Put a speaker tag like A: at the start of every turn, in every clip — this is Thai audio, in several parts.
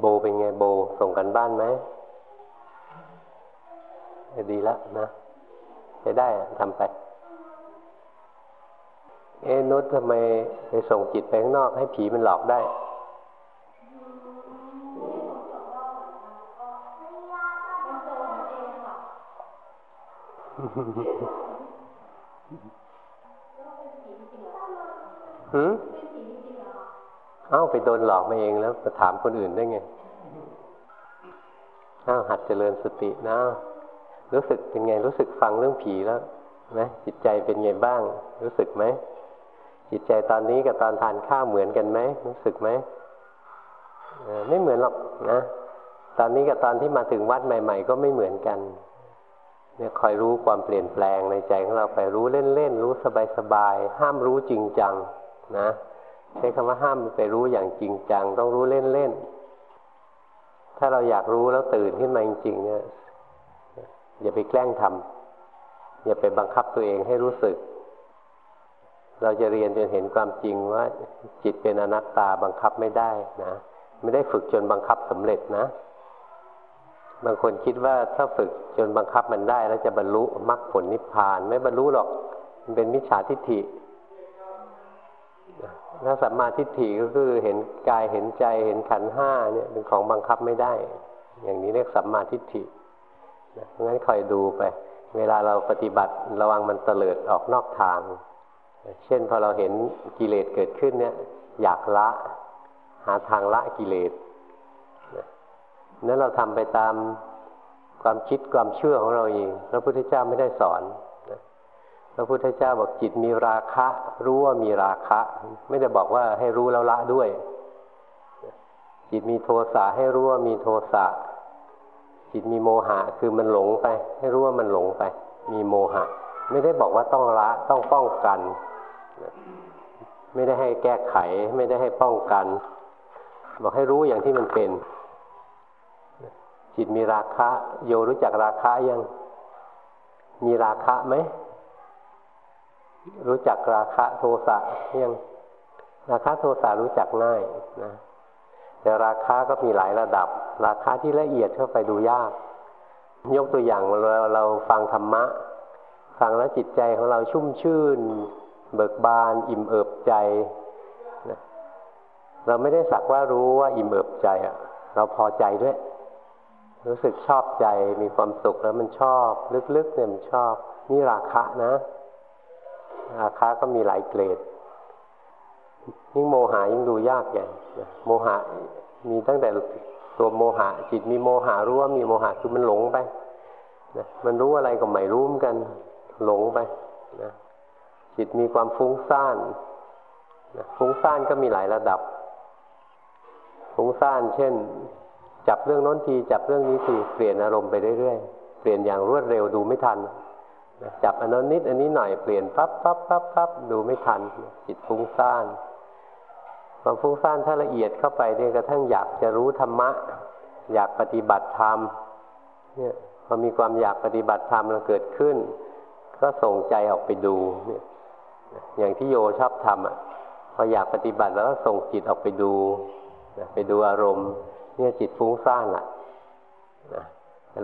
A: โบเป็นไงโบส่งกันบ้านไหมดีแล้วนะจะได้ทำไป เอ๊นุชทำไมไปส่งจิตไปข้างนอกให้ผีมันหลอกได้หืม เอ้าไปโดนหลอกมาเองแล้วมาถามคนอื่นได้ไงเอ้าหัดเจริญสตินะรู้สึกเป็นไงรู้สึกฟังเรื่องผีแล้วนะจิตใจเป็นไงบ้าง รู้สึกไหมจิตใจตอนนี้กับตอนทานข้าวเหมือนกันไหมรู้สึกไหมไม่เหมือนหรอกนะตอนนี้กับตอนที่มาถึงวัดใหม่ ๆ ก็ไม่เหมือนกันเนี่ยคอยรู้ความเปลี่ยนแปลงในใจของเราไปรู้เล่นๆรู้สบายๆห้ามรู้จริงจังนะ ใช้คำว่าห้ามไปรู้อย่างจริงจัง ต้องรู้เล่นๆ ถ้าเราอยากรู้แล้วตื่นขึ้นมาจริงๆเนี่ยอย่าไปแกล้งทำอย่าไปบังคับตัวเองให้รู้สึก เราจะเรียนจนเห็นความจริงว่า จิตเป็นอนัตตาบังคับไม่ได้นะไม่ได้ฝึกจนบังคับสำเร็จนะ บางคนคิดว่าถ้าฝึกจนบังคับมันได้ แล้วจะบรรลุมรรคผลนิพพาน ไม่บรรลุหรอก มันเป็นมิจฉาทิฏฐิ ถ้าสัมมาทิฏฐิก็คือเห็นกายเห็นใจเห็นขันห้าเนี่ยเป็นของบังคับไม่ได้ อย่างนี้เรียกสัมมาทิฏฐิเพราะงั้นคอยดูไป เวลาเราปฏิบัติระวังมันเตลิดออกนอกทาง เช่นพอเราเห็นกิเลสเกิดขึ้นเนี่ยอยากละ หาทางละกิเลสนั้นเราทำไปตามความคิดความเชื่อของเราเอง พระพุทธเจ้าไม่ได้สอน พระพุทธเจ้าบอกจิตมีราคะ รู้ว่ามีราคะ ไม่ได้บอกว่าให้รู้แล้วละด้วย จิตมีโทสะให้รู้ว่ามีโทสะจิตมีโมหะคือมันหลงไป ให้รู้ว่ามันหลงไป มีโมหะ ไม่ได้บอกว่าต้องละต้องป้องกัน ไม่ได้ให้แก้ไข ไม่ได้ให้ป้องกัน บอกให้รู้อย่างที่มันเป็น จิตมีราคะ โยรู้จักราคะยัง มีราคะไหม รู้จักราคะโทสะยังราคะโทสะรู้จักง่ายนะแต่ราคาก็มีหลายระดับ ราคาที่ละเอียดเข้าไปดูยาก ยกตัวอย่างเราเราฟังธรรมะ ฟังแล้วจิตใจของเราชุ่มชื่น เบิกบาน อิ่มเอิบใจนะเราไม่ได้สักว่ารู้ว่าอิ่มเอิบใจอะเราพอใจด้วย รู้สึกชอบใจมีความสุขแล้วมันชอบ ลึกๆเนี่ยมันชอบ นี่ราคะนะ ราคาก็มีหลายเกรดยิ่งโมหายิ่งดูยากใหญ่โมหะมีตั้งแต่ตัวโมหะ จิตมีโมหะรู้ว่ามีโมหะคือมันหลงไปนะมันรู้อะไรก็ไม่รู้มกัน หลงไปนะจิตมีความฟุ้งซ่านนะฟุ้งซ่านก็มีหลายระดับ ฟุ้งซ่าน เช่น จับเรื่องโน้นที จับเรื่องนี้ทีเปลี่ยนอารมณ์ไปเรื่อยๆเปลี่ยนอย่างรวดเร็วดูไม่ทัน จับอันนั้นนิดอันนี้หน่อยเปลี่ยนปั๊บปั๊บปั๊บปั๊บดูไม่ทันจิตฟุ้งซ่านความฟุ้งซ่านถ้าละเอียดเข้าไปเนี่ยกระทั่งอยากจะรู้ธรรมะ อยากปฏิบัติธรรมเนี่ยพอมีความอยากปฏิบัติธรรมเราเกิดขึ้น ก็ส่งใจออกไปดูเนี่ยอย่างที่โยชอบทำอะพออยากปฏิบัติแล้วก็ส่งจิตออกไปดูไปดูอารมณ์ เนี่ยจิตฟุ้งซ่านอะ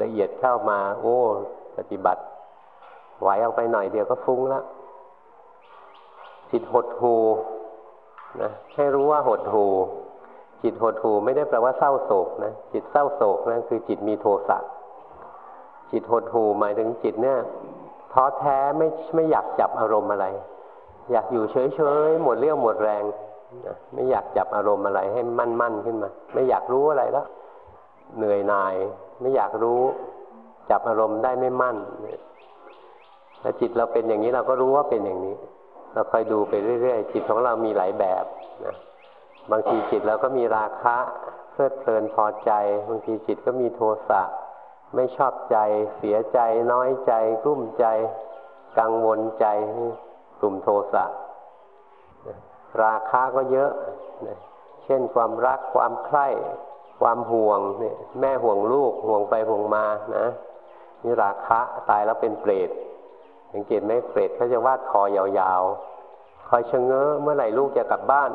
A: ละเอียดเข้ามา โอ้ ปฏิบัติ ไหวออกไปหน่อยเดียวก็ฟุ้งแล้วจิตหดหูนะให้รู้ว่าหดหูจิตหดหูไม่ได้แปลว่าเศร้าโศกนะจิตเศร้าโศกนะั่นคือจิตมีโทสะจิตหดหูหมายถึงจิตเนี่ยท้อแท้ไม่ไม่อยากจับอารมณ์อะไร อยากอยู่เฉยๆหมดเรี่ยวหมดแรงนะไม่อยากจับอารมณ์อะไรให้มั่นๆขึ้นมา ไม่อยากรู้อะไรแล้วเหนื่อยหน่าย ไม่อยากรู้ จับอารมณ์ได้ไม่มั่น ถ้าจิตเราเป็นอย่างนี้เราก็รู้ว่าเป็นอย่างนี้ เราคอยดูไปเรื่อยๆจิตของเรามีหลายแบบนะบางทีจิตเราก็มีราคะเพลิดเพลินพอใจ บางทีจิตก็มีโทสะไม่ชอบใจ เสียใจ น้อยใจกลุ้มใจ กังวลใจกลุ่มโทสะราคะก็เยอะเช่นความรักความใคร่ความห่วงเนี่ยแม่ห่วงลูกห่วงไปห่วงมานะนี่ราคะตายแล้วเป็นเปรต สังเกตไหมเปรตเขาจะวาดคอยาวๆ คอยชะเง้อเมื่อไหร่ลูกจะกลับบ้าน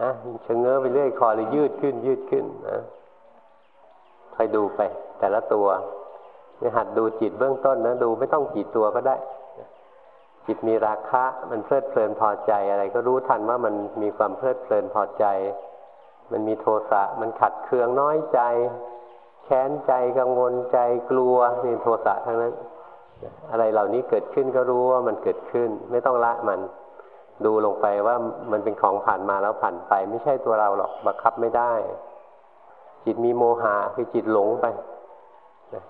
A: นะชะเง้อไปเรื่อยคอเลยยืดขึ้นยืดขึ้นนะคอยดูไป แต่ละตัวนี่หัดดูจิตเบื้องต้นนะดูไม่ต้องกี่ตัวก็ได้ จิตมีราคะ มันเพลิดเพลินพอใจอะไร ก็รู้ทันว่ามันมีความเพลิดเพลินพอใจ มันมีโทสะมันขัดเคืองน้อยใจ แค้นใจกังวลใจกลัวนี่โทสะทั้งนั้น อะไรเหล่านี้เกิดขึ้นก็รู้ว่ามันเกิดขึ้น ไม่ต้องละมัน ดูลงไปว่ามันเป็นของผ่านมาแล้วผ่านไป ไม่ใช่ตัวเราหรอกบังคับไม่ได้ จิตมีโมหะคือจิตหลงไป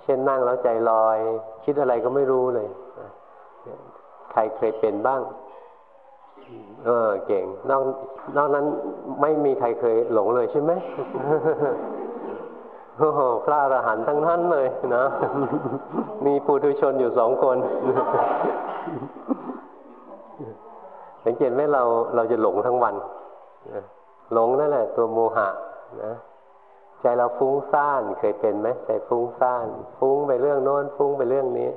A: เช่นนั่งแล้วใจลอย คิดอะไรก็ไม่รู้เลยใครเคยเป็นบ้าง เออ เก่ง นอกนอกนั้นไม่มีใครเคยหลงเลยใช่ไหม โอ้โหพระอรหันต์ทั้งนั้นเลยนะ มีปุถุชนอยู่สองคน สังเกตไหมเราเราจะหลงทั้งวันหลงนั่นแหละ ตัวโมหะนะใจเราฟุ้งซ่านเคยเป็นไหมใจฟุ้งซ่าน ฟุ้งไปเรื่องโน้น ฟุ้งไปเรื่องนี้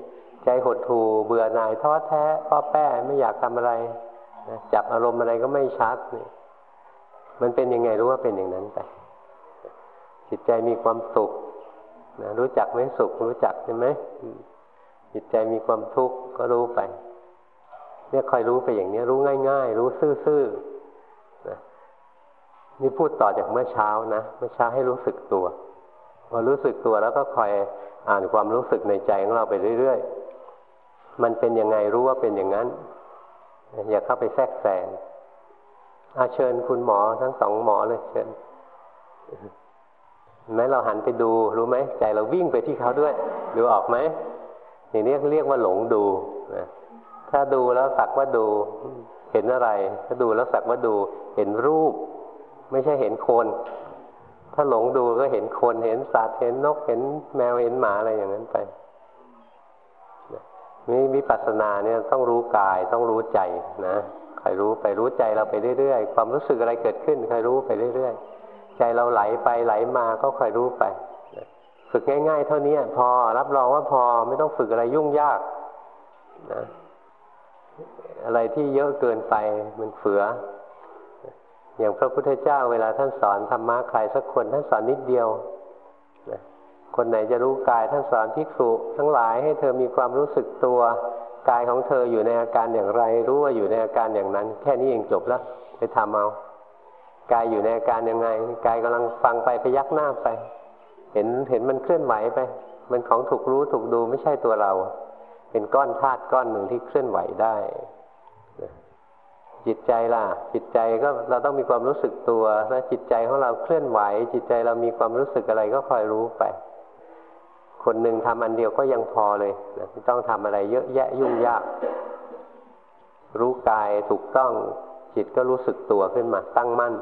A: ใจหดหู่เบื่อหน่ายท้อแท้ป้อแป้ไม่อยากทำอะไรจับอารมณ์อะไรก็ไม่ชัดนี่มันเป็นยังไงรู้ว่าเป็นอย่างนั้นไป จิตใจมีความสุขนะรู้จักไหมสุขรู้จักใช่ไหมจิตใจมีความทุกข์ก็รู้ไป เนี่ยคอยรู้ไปอย่างนี้รู้ง่าย ๆ รู้ซื่อๆนี่พูดต่อจากเมื่อเช้านะเมื่อเช้าให้รู้สึกตัว พอรู้สึกตัวแล้วก็คอยอ่านความรู้สึกในใจของเราไปเรื่อยๆ มันเป็นยังไงรู้ว่าเป็นอย่างนั้น อย่าเข้าไปแทรกแซงอาเชิญคุณหมอทั้งสองหมอเลยเชิญ แม้เราหันไปดูรู้ไหมใจเราวิ่งไปที่เขาด้วย ดูออกไหมอย่างนี้เรียกว่าหลงดูนะถ้าดูแล้วสักว่าดู เห็นอะไร ถ้าดูแล้วสักว่าดู เห็นรูป ไม่ใช่เห็นคน ถ้าหลงดูก็เห็นคนเห็นสัตว์เห็นนกเห็นแมวเห็นหมาอะไรอย่างนั้นไปนี่วิปัสสนาเนี่ยต้องรู้กายต้องรู้ใจนะใครรู้ไปรู้ใจเราไปเรื่อยๆ ความรู้สึกอะไรเกิดขึ้นใครรู้ไปเรื่อยๆ ใจเราไหลไปไหลมาก็คอยรู้ไป ฝึกง่าย ๆ เท่านี้พอรับรองว่าพอไม่ต้องฝึกอะไรยุ่งยากนะอะไรที่เยอะเกินไปมันเฟือ อย่างพระพุทธเจ้าเวลาท่านสอนธรรมะใครสักคนท่านสอนนิดเดียวนะคนไหนจะรู้กายท่านสอนภิกษุทั้งหลายให้เธอมีความรู้สึกตัวกายของเธออยู่ในอาการอย่างไร รู้ว่าอยู่ในอาการอย่างนั้น แค่นี้เองจบแล้วไปทำเอา กายอยู่ในอาการยังไงกายกำลังฟังไปไปยักหน้าไป เห็นเห็นมันเคลื่อนไหวไป มันของถูกรู้ถูกดูไม่ใช่ตัวเรา เป็นก้อนธาตุก้อนหนึ่งที่เคลื่อนไหวได้จิตใจล่ะ จิตใจก็เราต้องมีความรู้สึกตัวถ้าจิตใจของเราเคลื่อนไหว จิตใจเรามีความรู้สึกอะไรก็คอยรู้ไป คนหนึ่งทำอันเดียวก็ยังพอเลยไม่ต้องทำอะไรเยอะแยะยุ่งยาก รู้กายถูกต้องจิตก็รู้สึกตัวขึ้นมาตั้งมั่น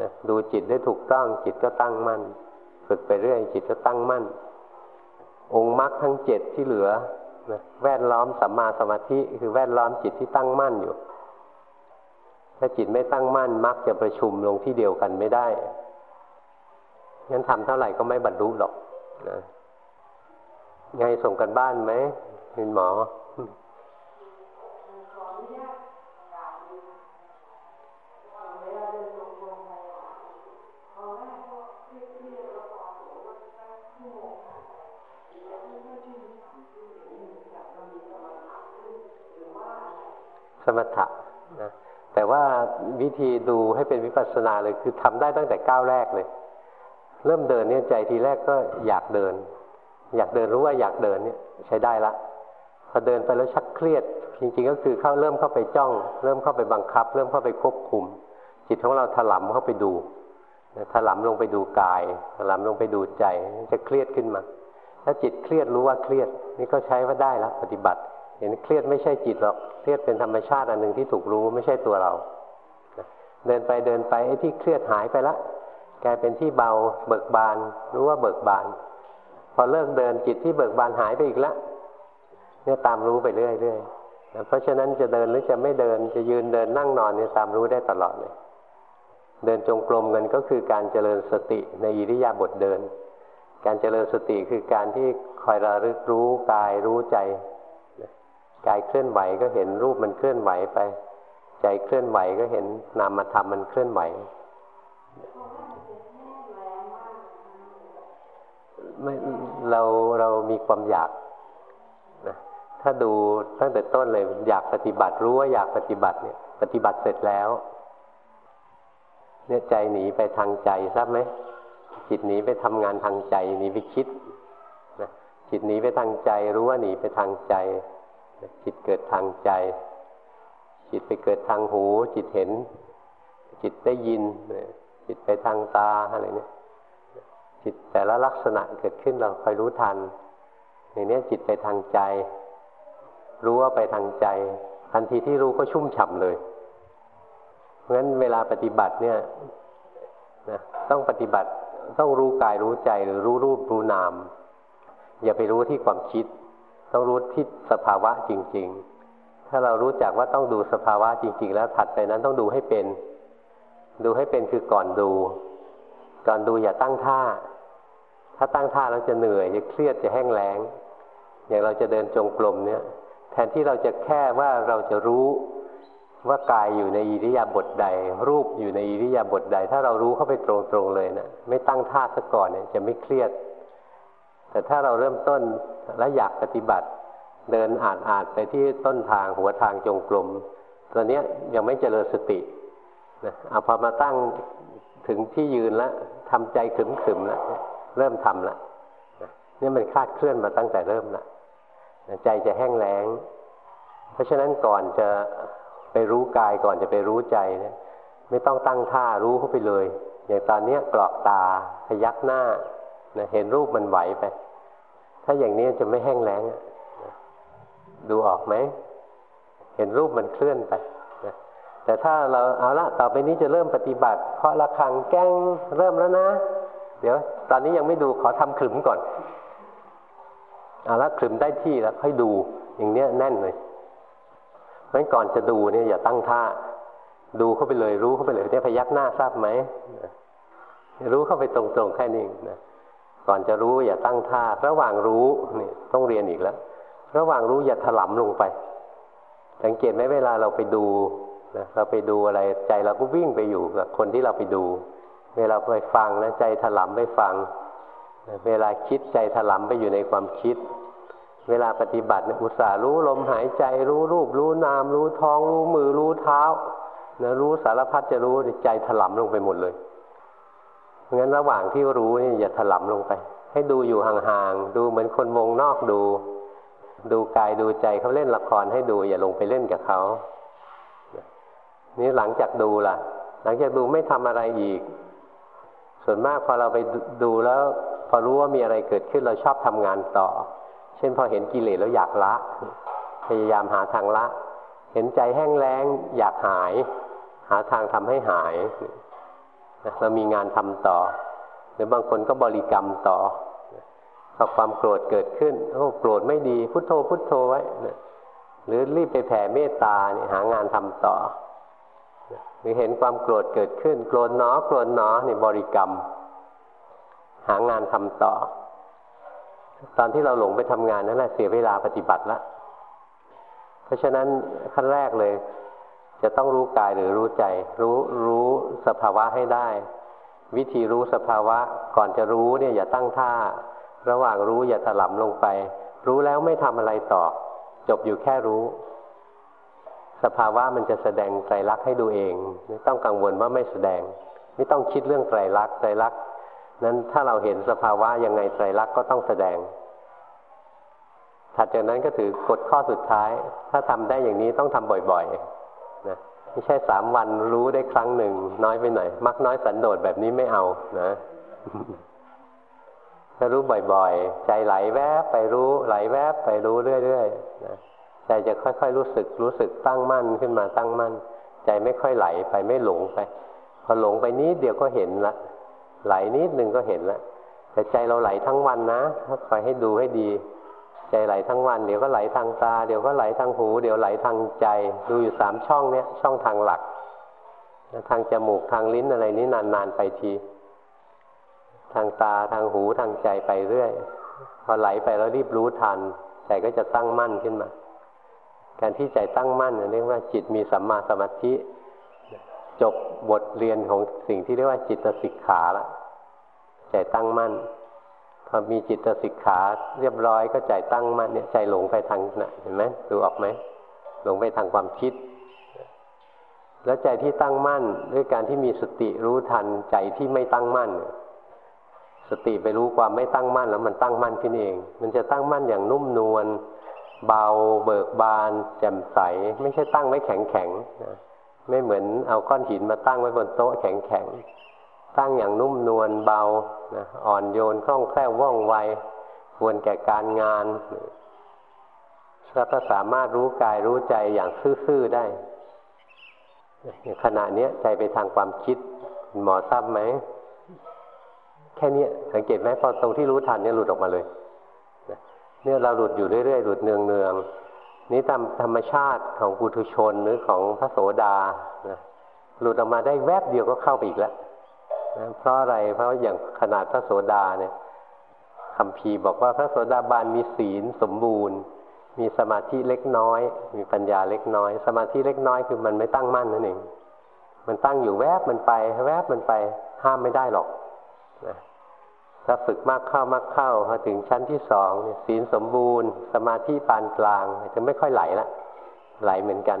A: นะดูจิตได้ถูกต้องจิตก็ตั้งมั่น ฝึกไปเรื่อยจิตก็ตั้งมั่น องค์มรรคทั้งเจ็ดที่เหลือนะแวดล้อมสัมมาสมาธิคือแวดล้อมจิตที่ตั้งมั่นอยู่ ถ้าจิตไม่ตั้งมั่นมักจะประชุมลงที่เดียวกันไม่ได้งั้นทำเท่าไหร่ก็ไม่บรรลุหรอกนะไงส่งกันบ้านไหมคุณหมอ มถะนะแต่ว่าวิธีดูให้เป็นวิปัสสนาเลยคือทำได้ตั้งแต่ก้าวแรกเลย เริ่มเดินเนี่ยใจทีแรกก็อยากเดิน อยากเดินรู้ว่าอยากเดินเนี่ยใช้ได้ละพอเดินไปแล้วชักเครียด จริงๆก็คือเข้าเริ่มเข้าไปจ้อง เริ่มเข้าไปบังคับ เริ่มเข้าไปควบคุม จิตของเราถลำเข้าไปดูถลำลงไปดูกายถลำลงไปดูใจจะเครียดขึ้นมา ถ้าจิตเครียดรู้ว่าเครียด นี่ก็ใช้ว่าได้แล้วปฏิบัติ เห็นเครียดไม่ใช่จิตหรอก เครียดเป็นธรรมชาติอันหนึ่งที่ถูกรู้ไม่ใช่ตัวเรา เดินไปเดินไปไอ้ที่เครียดหายไปละ กลายเป็นที่เบาเบิกบาน รู้ว่าเบิกบาน พอเลิกเดินจิตที่เบิกบานหายไปอีกล้วเนี่ยตามรู้ไปเรื่อยๆเพราะฉะนั้นจะเดินหรือจะไม่เดินจะยืนเดินนั่งนอนเนี่ยตามรู้ได้ตลอดเลยเดินจงกรมกันก็คือการเจริญสติในอิริยาบถเดิน การเจริญสติคือการที่คอยระลึกรู้กายรู้ใจ กายเคลื่อนไหวก็เห็นรูปมันเคลื่อนไหวไป ใจเคลื่อนไหวก็เห็นนามธรรมมันเคลื่อนไหว ไม่เราเรามีความอยากนะถ้าดูตั้งแต่ต้นเลยอยากปฏิบัติรู้ว่าอยากปฏิบัติเนี่ย ปฏิบัติเสร็จแล้ว เนี่ยใจหนีไปทางใจทราบไหมจิตหนีไปทำงานทางใจหนีไปคิดนะจิตหนีไปทางใจรู้ว่าหนีไปทางใจ จิตเกิดทางใจ จิตไปเกิดทางหู จิตเห็น จิตได้ยิน จิตไปทางตาอะไรเนี่ยจิตแต่ละลักษณะเกิดขึ้นเราคอยรู้ทัน อย่างนี้จิตไปทางใจ รู้ว่าไปทางใจ ทันทีที่รู้ก็ชุ่มฉ่าเลย เพราะฉะนั้นเวลาปฏิบัติเนี่ยนะต้องปฏิบัติต้องรู้กายรู้ใจหรือรู้รูปรู้นาม อย่าไปรู้ที่ความคิด ต้องรู้ที่สภาวะจริง ๆ ถ้าเรารู้จักว่าต้องดูสภาวะจริง ๆ แล้วถัดไปนั้นต้องดูให้เป็น ดูให้เป็นคือก่อนดู ก่อนดูอย่าตั้งท่า ถ้าตั้งท่าแล้วจะเหนื่อยจะเครียดจะแห้งแล้ง อย่างเราจะเดินจงกรมเนี่ย แทนที่เราจะแค่ว่าเราจะรู้ว่ากายอยู่ในอิริยาบถใด รูปอยู่ในอิริยาบถใด ถ้าเรารู้เข้าไปตรงๆเลยนะไม่ตั้งท่าซะก่อนเนี่ยจะไม่เครียด แต่ถ้าเราเริ่มต้นแล้วอยากปฏิบัติ เดินอ่านอ่านไปที่ต้นทางหัวทางจงกรมตอนนี้ยังไม่เจริญสตินะเอาพอมาตั้งถึงที่ยืนแล้วทำใจขึมๆแล้วเริ่มทำและนี่มันคาดเคลื่อนมาตั้งแต่เริ่มละใจจะแห้งแล้ง เพราะฉะนั้นก่อนจะไปรู้กายก่อนจะไปรู้ใจเนี่ยไม่ต้องตั้งท่ารู้เข้าไปเลย อย่างตอนนี้กรอกตาพยักหน้า นะเห็นรูปมันไหวไป ถ้าอย่างนี้จะไม่แห้งแล้งดูออกไหม เห็นรูปมันเคลื่อนไปนะแต่ถ้าเราเอาละต่อไปนี้จะเริ่มปฏิบัติเพราะระฆังแก้งเริ่มแล้วนะ เดี๋ยว ตอนนี้ยังไม่ดูขอทำขลุ่มก่อนเอาละขลุ่มได้ที่แล้วค่อยดู อย่างเนี้ยแน่นเลยเพราะก่อนจะดูเนี่ยอย่าตั้งท่า ดูเข้าไปเลยรู้เข้าไปเลยเนี่ยพยักหน้าทราบไหมรู้เข้าไปตรงๆแค่นี้นะ ก่อนจะรู้อย่าตั้งท่า ระหว่างรู้นี่ต้องเรียนอีกแล้ว ระหว่างรู้อย่าถลำลงไป สังเกตไหมเวลาเราไปดูนะเราไปดูอะไรใจเราก็วิ่งไปอยู่กับคนที่เราไปดู เวลาไปฟังนะใจถลำไปฟัง เวลาคิดใจถลำไปอยู่ในความคิด เวลาปฏิบัติอุตส่าห์รู้ลมหายใจรู้รูป รู้นาม รู้ท้อง รู้มือรู้เท้านะรู้สารพัดจะรู้ใจถลำลงไปหมดเลย งั้นระหว่างที่รู้นี่อย่าถลำลงไป ให้ดูอยู่ห่างๆ ดูเหมือนคนวงนอกดู ดูกายดูใจเขาเล่นละครให้ดู อย่าลงไปเล่นกับเขานี่หลังจากดูล่ะ หลังจากดูไม่ทำอะไรอีก ส่วนมากพอเราไปดูแล้ว พอรู้ว่ามีอะไรเกิดขึ้นเราชอบทำงานต่อ เช่นพอเห็นกิเลสแล้วอยากละ พยายามหาทางละ เห็นใจแห้งแล้ง อยากหาย หาทางทำให้หาย เรามีงานทำต่อ หรือบางคนก็บริกรรมต่อพอความโกรธเกิดขึ้นโอ้โกรธไม่ดี พุโทโธพุโทโธไว้หรือรีบไปแผ่เมตตาเนี่ยหางานทำต่อ หรือเห็นความโกรธเกิดขึ้น โกรธหนอโกรธหนอนี่บริกรรม หางานทำต่อ ตอนที่เราหลงไปทำงานนั่นแหละเสียเวลาปฏิบัติละเพราะฉะนั้นขั้นแรกเลย จะต้องรู้กายหรือรู้ใจ รู้รู้สภาวะให้ได้ วิธีรู้สภาวะก่อนจะรู้เนี่ยอย่าตั้งท่า ระหว่างรู้อย่าถลำลงไป รู้แล้วไม่ทำอะไรต่อ จบอยู่แค่รู้ สภาวะมันจะแสดงไตรลักษณ์ให้ดูเอง ไม่ต้องกังวลว่าไม่แสดง ไม่ต้องคิดเรื่องไตรลักษณ์ไตรลักษณ์นั้นถ้าเราเห็นสภาวะยังไงไตรลักษณ์ก็ต้องแสดงถัดจากนั้นก็ถือกฎข้อสุดท้าย ถ้าทำได้อย่างนี้ต้องทำบ่อยๆ ไม่ใช่สามวันรู้ได้ครั้งหนึ่ง น้อยไปหน่อย มักน้อยสันโดษแบบนี้ไม่เอานะถ้ารู้บ่อยๆ ใจไหลแวบไปรู้ ไหลแวบไปรู้เรื่อยๆนะใจจะค่อยๆรู้สึก รู้สึกตั้งมั่นขึ้นมาตั้งมั่น ใจไม่ค่อยไหลไปไม่หลงไป พอหลงไปนิดเดียวก็เห็นละไหลนิดหนึ่งก็เห็นละแต่ใจเราไหลทั้งวันนะถ้าคอยให้ดูให้ดี ใจไหลทั้งวัน เดี๋ยวก็ไหลทางตา เดี๋ยวก็ไหลทางหู เดี๋ยวไหลทางใจ ดูอยู่สามช่องเนี้ยช่องทางหลัก ทางจมูกทางลิ้นอะไรนี้นานๆไปที ทางตาทางหูทางใจไปเรื่อย พอไหลไปแล้วรีบรู้ทันใจก็จะตั้งมั่นขึ้นมา การที่ใจตั้งมั่นเรียกว่าจิตมีสัมมาสมาธิจบบทเรียนของสิ่งที่เรียกว่าจิตสิกขาละใจตั้งมั่น พอมีจิตสิกขาเรียบร้อยก็ใจตั้งมั่นเนี่ยใจหลงไปทางไหนเห็นไหมดูออกไหมหลงไปทางความคิด แล้วใจที่ตั้งมั่นด้วยการที่มีสติรู้ทันใจที่ไม่ตั้งมั่น สติไปรู้ความไม่ตั้งมั่นแล้วมันตั้งมั่นขึ้นเอง มันจะตั้งมั่นอย่างนุ่มนวลเบาเบิกบาน แจ่มใส ไม่ใช่ตั้งไว้แข็งแข็งนะไม่เหมือนเอาก้อนหินมาตั้งไว้บนโต๊ะแข็งแข็ง ตั้งอย่างนุ่มนวลเบานะอ่อนโยนคล่องแคล่วว่องไวควรแก่การงานแล้วก็สามารถรู้กายรู้ใจอย่างซื่อๆได้ขณะนี้ใจไปทางความคิดหมอทราบไหม แค่นี้สังเกตไหมพอตรงที่รู้ทันเนี่ยหลุดออกมาเลยเนี่ยเราหลุดอยู่เรื่อยๆหลุดเนืองๆนี้ตามธรรมชาติของปุถุชนหรือของพระโสดาหลุดออกมาได้แวบเดียวก็เข้าไปอีกแล้ว เพราะอะไรเพราะอย่างขนาดพระโสดาเนี่ยคำพีบอกว่าพระโสดาบันมีศีลสมบูรณ์ มีสมาธิเล็กน้อย มีปัญญาเล็กน้อย สมาธิเล็กน้อยคือมันไม่ตั้งมั่นนั่นเองมันตั้งอยู่แวบมันไป แวบมันไปห้ามไม่ได้หรอกนะถ้าฝึกมากเข้ามากเข้าพอถึงชั้นที่สองเนี่ยศีลสมบูรณ์ สมาธิปานกลางจะไม่ค่อยไหลละไหลเหมือนกัน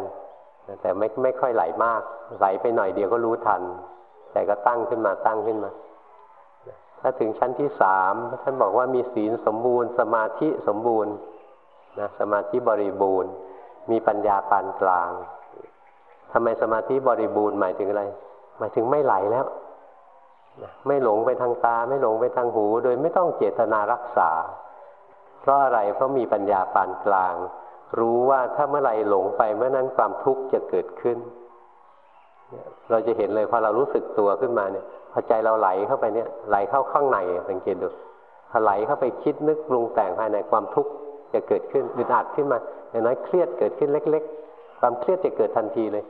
A: แต่ไม่ไม่ค่อยไหลมาก ไหลไปหน่อยเดียวก็รู้ทัน แต่ก็ตั้งขึ้นมาตั้งขึ้นมา ถ้าถึงชั้นที่สามท่านบอกว่ามีศีลสมบูรณ์ สมาธิสมบูรณ์นะสมาธิบริบูรณ์ มีปัญญาปานกลางทำไมสมาธิบริบูรณ์หมายถึงอะไร หมายถึงไม่ไหลแล้วไม่หลงไปทางตา ไม่หลงไปทางหู โดยไม่ต้องเจตนารักษา เพราะอะไรเพราะมีปัญญาปานกลาง รู้ว่าถ้าเมื่อไหร่หลงไปเมื่อนั้นความทุกข์จะเกิดขึ้น เราจะเห็นเลยพอเรารู้สึกตัวขึ้นมาเนี่ยพอใจเราไหลเข้าไปเนี่ยไหลเข้าข้างในสังเกตดูพอไหลเข้าไปคิดนึกปรุงแต่งภายในความทุกข์จะเกิดขึ้นอึดอัดขึ้นมาอย่างน้อยเครียดเกิดขึ้นเล็ก ๆ ความเครียดจะเกิดทันทีเลย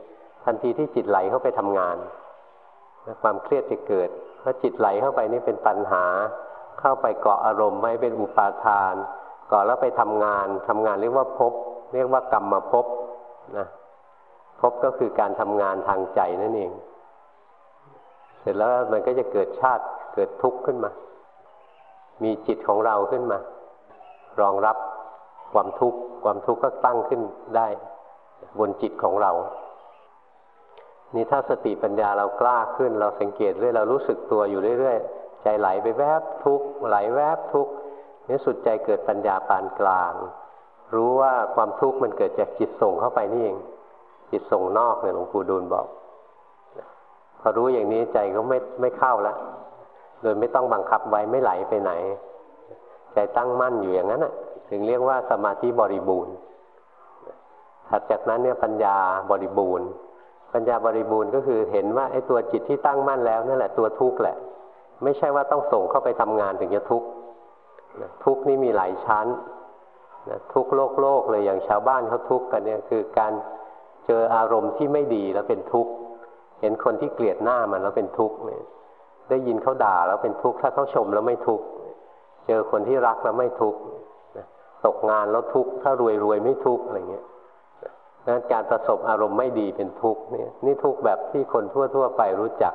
A: ทันทีที่จิตไหลเข้าไปทำงานความเครียดจะเกิดเพราะจิตไหลเข้าไปนี่เป็นปัญหา เข้าไปเกาะอารมณ์ไว้เป็นอุปาทานเกาะแล้วไปทำงานทำงานเรียกว่าภพเรียกว่ากรรมมาภพนะ ภพก็คือการทำงานทางใจนั่นเอง เสร็จแล้วมันก็จะเกิดชาติเกิดทุกข์ขึ้นมา มีจิตของเราขึ้นมา รองรับความทุกข์ ความทุกข์ก็ตั้งขึ้นได้ บนจิตของเรา นี่ถ้าสติปัญญาเรากล้าขึ้น เราสังเกตเรื่อยเรารู้สึกตัวอยู่เรื่อยๆ ใจไหลไปแวบทุกข์ไหลแวบทุกนี่สุดใจเกิดปัญญาปานกลาง รู้ว่าความทุกข์มันเกิดจากจิตส่งเข้าไปนี่เอง จิตส่งนอกเนี่ยหลวงปู่ดูลบอกพอรู้อย่างนี้ใจก็ไม่ไม่เข้าแล้วโดยไม่ต้องบังคับไว้ไม่ไหลไปไหน ใจตั้งมั่นอยู่อย่างนั้นน่ะ ถึงเรียกว่าสมาธิบริบูรณ์ถัดจากนั้นเนี่ยปัญญาบริบูรณ์ ปัญญาบริบูรณ์ก็คือเห็นว่าไอ้ตัวจิตที่ตั้งมั่นแล้วนั่นแหละตัวทุกข์แหละ ไม่ใช่ว่าต้องส่งเข้าไปทำงานถึงจะทุกข์ทุกข์นี่มีหลายชั้นทุกโลกโลกเลยอย่างชาวบ้านเขาทุกข์กันเนี่ยคือการ เจออารมณ์ที่ไม่ดีแล้วเป็นทุกข์เห็นคนที่เกลียดหน้ามันแล้วเป็นทุกข์เนี่ยได้ยินเขาด่าแล้วเป็นทุกข์ถ้าเขาชมแล้วไม่ทุกข์เจอคนที่รักแล้วไม่ทุกข์ตกงานแล้วทุกข์ถ้ารวยรวยไม่ทุกข์อะไรเงี้ยนั้นการประสบอารมณ์ไม่ดีเป็นทุกข์นี่นี่ทุกข์แบบที่คนทั่ว ๆ ไปรู้จัก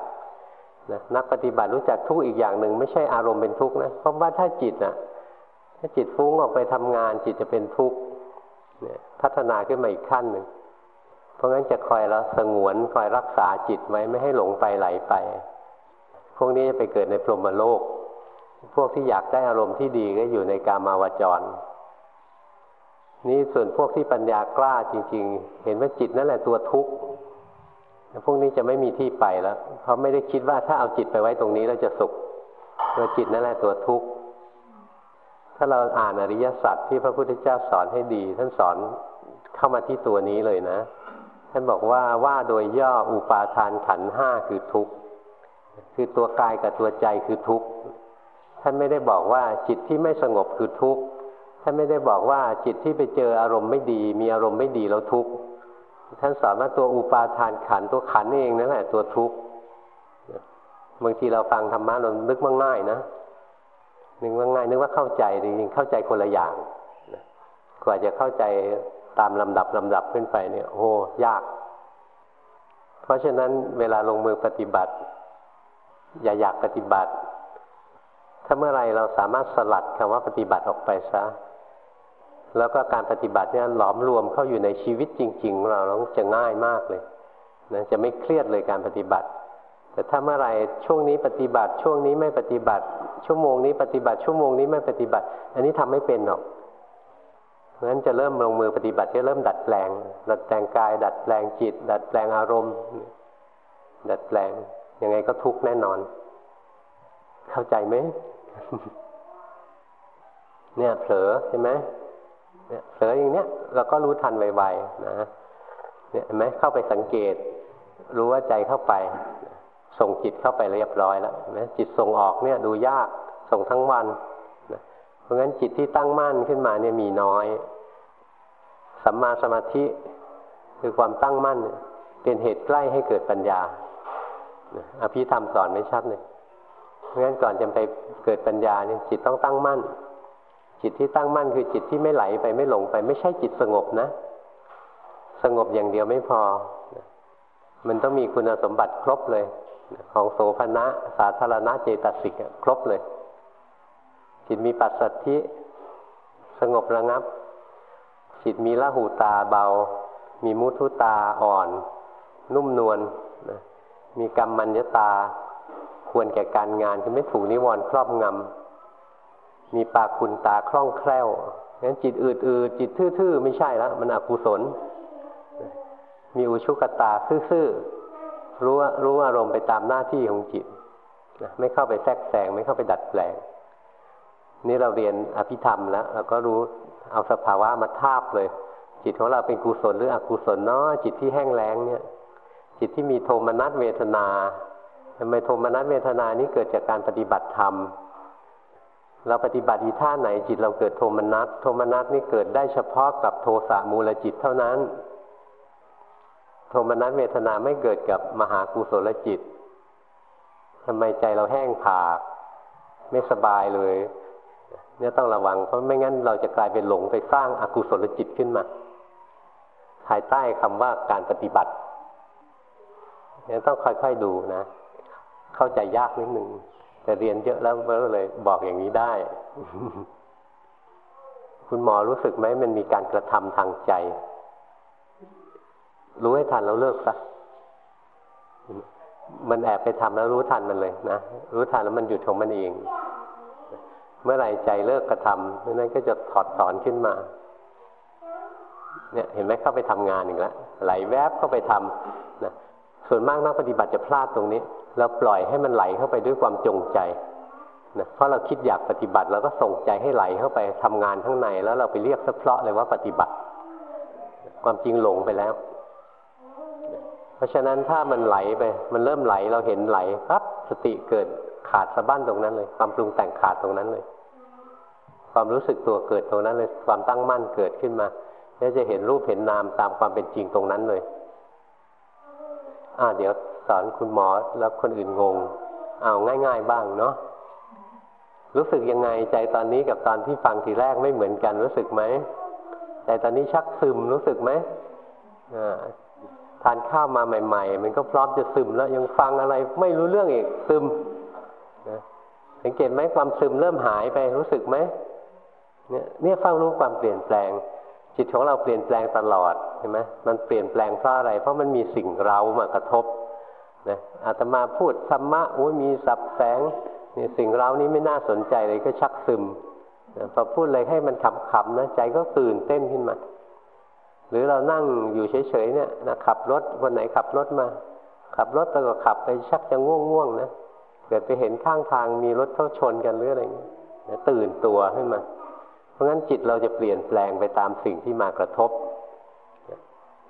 A: นะนักปฏิบัติรู้จักทุกข์อีกอย่างหนึ่งไม่ใช่อารมณ์เป็นทุกข์นะเพราะว่าถ้าจิตนะถ้าจิตฟุ้งออกไปทำงานจิตจะเป็นทุกข์พัฒนาขึ้นมาอีกขั้นหนึ่ง เพราะงั้นจะคอยเราสงวนคอยรักษาจิตไว้ไม่ให้หลงไปไหลไป พวกนี้จะไปเกิดในพรหมโลก พวกที่อยากได้อารมณ์ที่ดีก็อยู่ในกามาวจร นี้ส่วนพวกที่ปัญญากล้าจริง ๆ เห็นว่าจิตนั่นแหละตัวทุกข์พวกนี้จะไม่มีที่ไปแล้วเพราะไม่ได้คิดว่าถ้าเอาจิตไปไว้ตรงนี้แล้วจะสุขตัวจิตนั่นแหละตัวทุกข์ถ้าเราอ่านอริยสัจที่พระพุทธเจ้าสอนให้ดี ท่านสอนเข้ามาที่ตัวนี้เลยนะ ท่านบอกว่าว่าโดยย่ออุปาทานขันห้าคือทุกข์คือตัวกายกับตัวใจคือทุกข์ท่านไม่ได้บอกว่าจิตที่ไม่สงบคือทุกข์ท่านไม่ได้บอกว่าจิตที่ไปเจออารมณ์ไม่ดี มีอารมณ์ไม่ดีแล้วทุกข์ท่านสอนว่าตัวอุปาทานขันตัวขันเองนั่นแหละตัวทุกข์บางทีเราฟังธรรมะเรานึกว่าง่ายนะนึกว่าง่ายนึกว่าเข้าใจจริงๆเข้าใจคนละอย่างกว่าจะเข้าใจ ตามลำดับลำดับขึ้นไปเนี่ยโอ้ยาก เพราะฉะนั้นเวลาลงมือปฏิบัติ อย่าอยากปฏิบัติ ถ้าเมื่อไรเราสามารถสลัดคำว่าปฏิบัติออกไปซะแล้วก็การปฏิบัติเนี่ยหลอมรวมเข้าอยู่ในชีวิตจริงๆเราเราจะง่ายมากเลยนะจะไม่เครียดเลยการปฏิบัติ แต่ถ้าเมื่อไรช่วงนี้ปฏิบัติ ช่วงนี้ไม่ปฏิบัติ ชั่วโมงนี้ปฏิบัติชั่วโมงนี้ไม่ปฏิบัติ อันนี้ทำไม่เป็นหรอก เพราะฉะนั้นจะเริ่มลงมือปฏิบัติจะเริ่มดัดแปลง ดัดแปลงกาย ดัดแปลงจิต ดัดแปลงอารมณ์ ดัดแปลง ยังไงก็ทุกข์แน่นอน เข้าใจไหมเนี่ยเผลอใช่ไหมเนี่ยเผลออย่างเนี้ยเราก็รู้ทันไวๆนะเนี่ยเห็นไหมเข้าไปสังเกต รู้ว่าใจเข้าไป ส่งจิตเข้าไปเรียบร้อยแล้วเห็นไหมจิตส่งออกเนี่ย ดูยากส่งทั้งวัน เพราะงั้นจิตที่ตั้งมั่นขึ้นมาเนี่ยมีน้อย สัมมาสมาธิคือความตั้งมั่น เป็นเหตุใกล้ให้เกิดปัญญาอภิธรรมสอนไม่ชัดเลยเพราะงั้นก่อนจะไปเกิดปัญญาเนี่ยจิตต้องตั้งมั่น จิตที่ตั้งมั่นคือจิตที่ไม่ไหลไปไม่หลงไป ไม่ใช่จิตสงบนะ สงบอย่างเดียวไม่พอ มันต้องมีคุณสมบัติครบเลย ของโสภณะสาธารณะเจตสิกครบเลย จิตมีปัสสัทธิสงบระงับ จิตมีละหูตาเบา มีมุทุตาอ่อน นุ่มนวลมีกรรมมัญญตา ควรแก่การงานคือไม่ถูกนิวรณ์ครอบงำ มีปากคุณตาคล่องแคล่วงั้นจิตอืดอืดจิตทื่อๆ ไม่ใช่แล้วมันอกุศล มีอุชุกตาซื่อๆรู้รู้อารมณ์ไปตามหน้าที่ของจิต ไม่เข้าไปแทรกแซงไม่เข้าไปดัดแปลง นี่เราเรียนอภิธรรมแล้วเราก็รู้เอาสภาวะมาทาบเลย จิตของเราเป็นกุศลหรืออกุศลเนาะจิตที่แห้งแล้งเนี่ย จิตที่มีโทมนัสเวทนาทำไมโทมนัสเวทนานี้เกิดจากการปฏิบัติธรรม เราปฏิบัติอีท่าไหนจิตเราเกิดโทมนัสโทมนัสนี่เกิดได้เฉพาะกับโทสะมูลจิตเท่านั้น โทมนัสเวทนาไม่เกิดกับมหากุศลจิตทำไมใจเราแห้งผาก ไม่สบายเลย เนี่ยต้องระวังเพราะไม่งั้นเราจะกลายเป็นหลงไปสร้างอากุศลจิตขึ้นมา ภายใต้คำว่าการปฏิบัติเนี่ยต้องค่อยๆดูนะ เข้าใจยากนิดหนึ่งแต่เรียนเยอะแล้วก็เลยบอกอย่างนี้ได้ คุณหมอรู้สึกไหมมันมีการกระทำทางใจ รู้ให้ทันแล้วเลิกซะมันแอบไปทำแล้วรู้ทันมันเลยนะ รู้ทันแล้วมันหยุดของมันเอง เมื่อไหร่ใจเลิกกระทำนั้นก็จะถอดถอนขึ้นมา เนี่ยเห็นไหมเข้าไปทำงานอีกแล้วไหลแวบเข้าไปทำนะส่วนมากนักปฏิบัติจะพลาดตรงนี้ เราปล่อยให้มันไหลเข้าไปด้วยความจงใจนะเพราะเราคิดอยากปฏิบัติเราก็ส่งใจให้ไหลเข้าไปทำงานข้างใน แล้วเราไปเรียกสะเพาะเลยว่าปฏิบัติ ความจริงหลงไปแล้ว เพราะฉะนั้นถ้ามันไหลไป มันเริ่มไหลเราเห็นไหลปั๊บสติเกิด ขาดสะบั้นตรงนั้นเลย ความปรุงแต่งขาดตรงนั้นเลย ความรู้สึกตัวเกิดตรงนั้นเลย ความตั้งมั่นเกิดขึ้นมาแล้วจะเห็นรูปเห็นนามตามความเป็นจริงตรงนั้นเลย อ่า เดี๋ยวสอนคุณหมอแล้วคนอื่นงง เอาง่าย ๆ บ้างเนาะ รู้สึกยังไงใจตอนนี้กับตอนที่ฟังทีแรกไม่เหมือนกันรู้สึกไหมใจตอนนี้ชักซึมรู้สึกไหมทานข้าวมาใหม่ ๆ มันก็พร้อมจะซึมแล้วยังฟังอะไรไม่รู้เรื่องอีกซึม สังเกตไหมความซึมเริ่มหายไปรู้สึกไหมเนี่ยเนี่ยเฝ้ารู้ความเปลี่ยนแปลง จิตของเราเปลี่ยนแปลงตลอดเห็นไหมมันเปลี่ยนแปลงเพราะอะไร เพราะมันมีสิ่งเรามากระทบนะอาตมาพูดธรรมะโอ้ยมีสับแสงนี่สิ่งเรานี้ไม่น่าสนใจเลยก็ชักซึมนะพอพูดอะไรให้มันขำๆนะใจก็ตื่นเต้นขึ้นมา หรือเรานั่งอยู่เฉยๆเนี่ยนะขับรถวันไหนขับรถมา ขับรถแล้วก็ขับไปชักจะง่วงๆนะ เกิดไปเห็นข้างทางมีรถเข้าชนกันหรืออะไรเงี้ยตื่นตัวขึ้นมา เพราะงั้นจิตเราจะเปลี่ยนแปลงไปตามสิ่งที่มากระทบ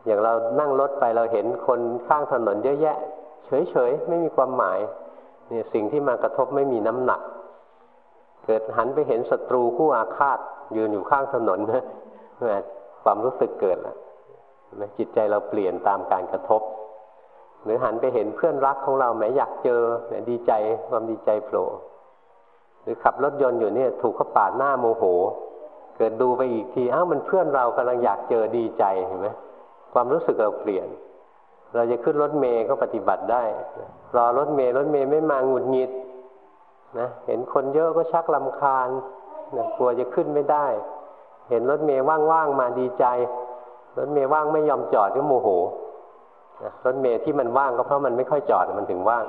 A: อย่างเรานั่งรถไปเราเห็นคนข้างถนนเยอะแยะ เฉยๆ ไม่มีความหมายเนี่ยสิ่งที่มากระทบไม่มีน้ำหนัก เกิดหันไปเห็นศัตรูคู่อาฆาตยืนอยู่ข้างถนนนะความรู้สึกเกิดแล้วจิตใจเราเปลี่ยนตามการกระทบ หรือหันไปเห็นเพื่อนรักของเราแหมอยากเจอเนี่ยดีใจความดีใจโผล่หรือขับรถยนต์อยู่เนี่ย ถูกเขาปาดหน้าโมโห เกิดดูไปอีกทีอ้าวมันเพื่อนเรากำลังอยากเจอดีใจเห็นไหมความรู้สึกเราเปลี่ยน เราจะขึ้นรถเมย์ก็ปฏิบัติได้ รอรถเมย์รถเมย์ไม่มาหงุดหงิดนะเห็นคนเยอะก็ชักลำคาญนะกลัวจะขึ้นไม่ได้ เห็นรถเมย์ว่างๆมาดีใจ รถเมย์ว่างไม่ยอมจอดก็โมโห รถเมย์ที่มันว่างก็เพราะมันไม่ค่อยจอดมันถึงว่าง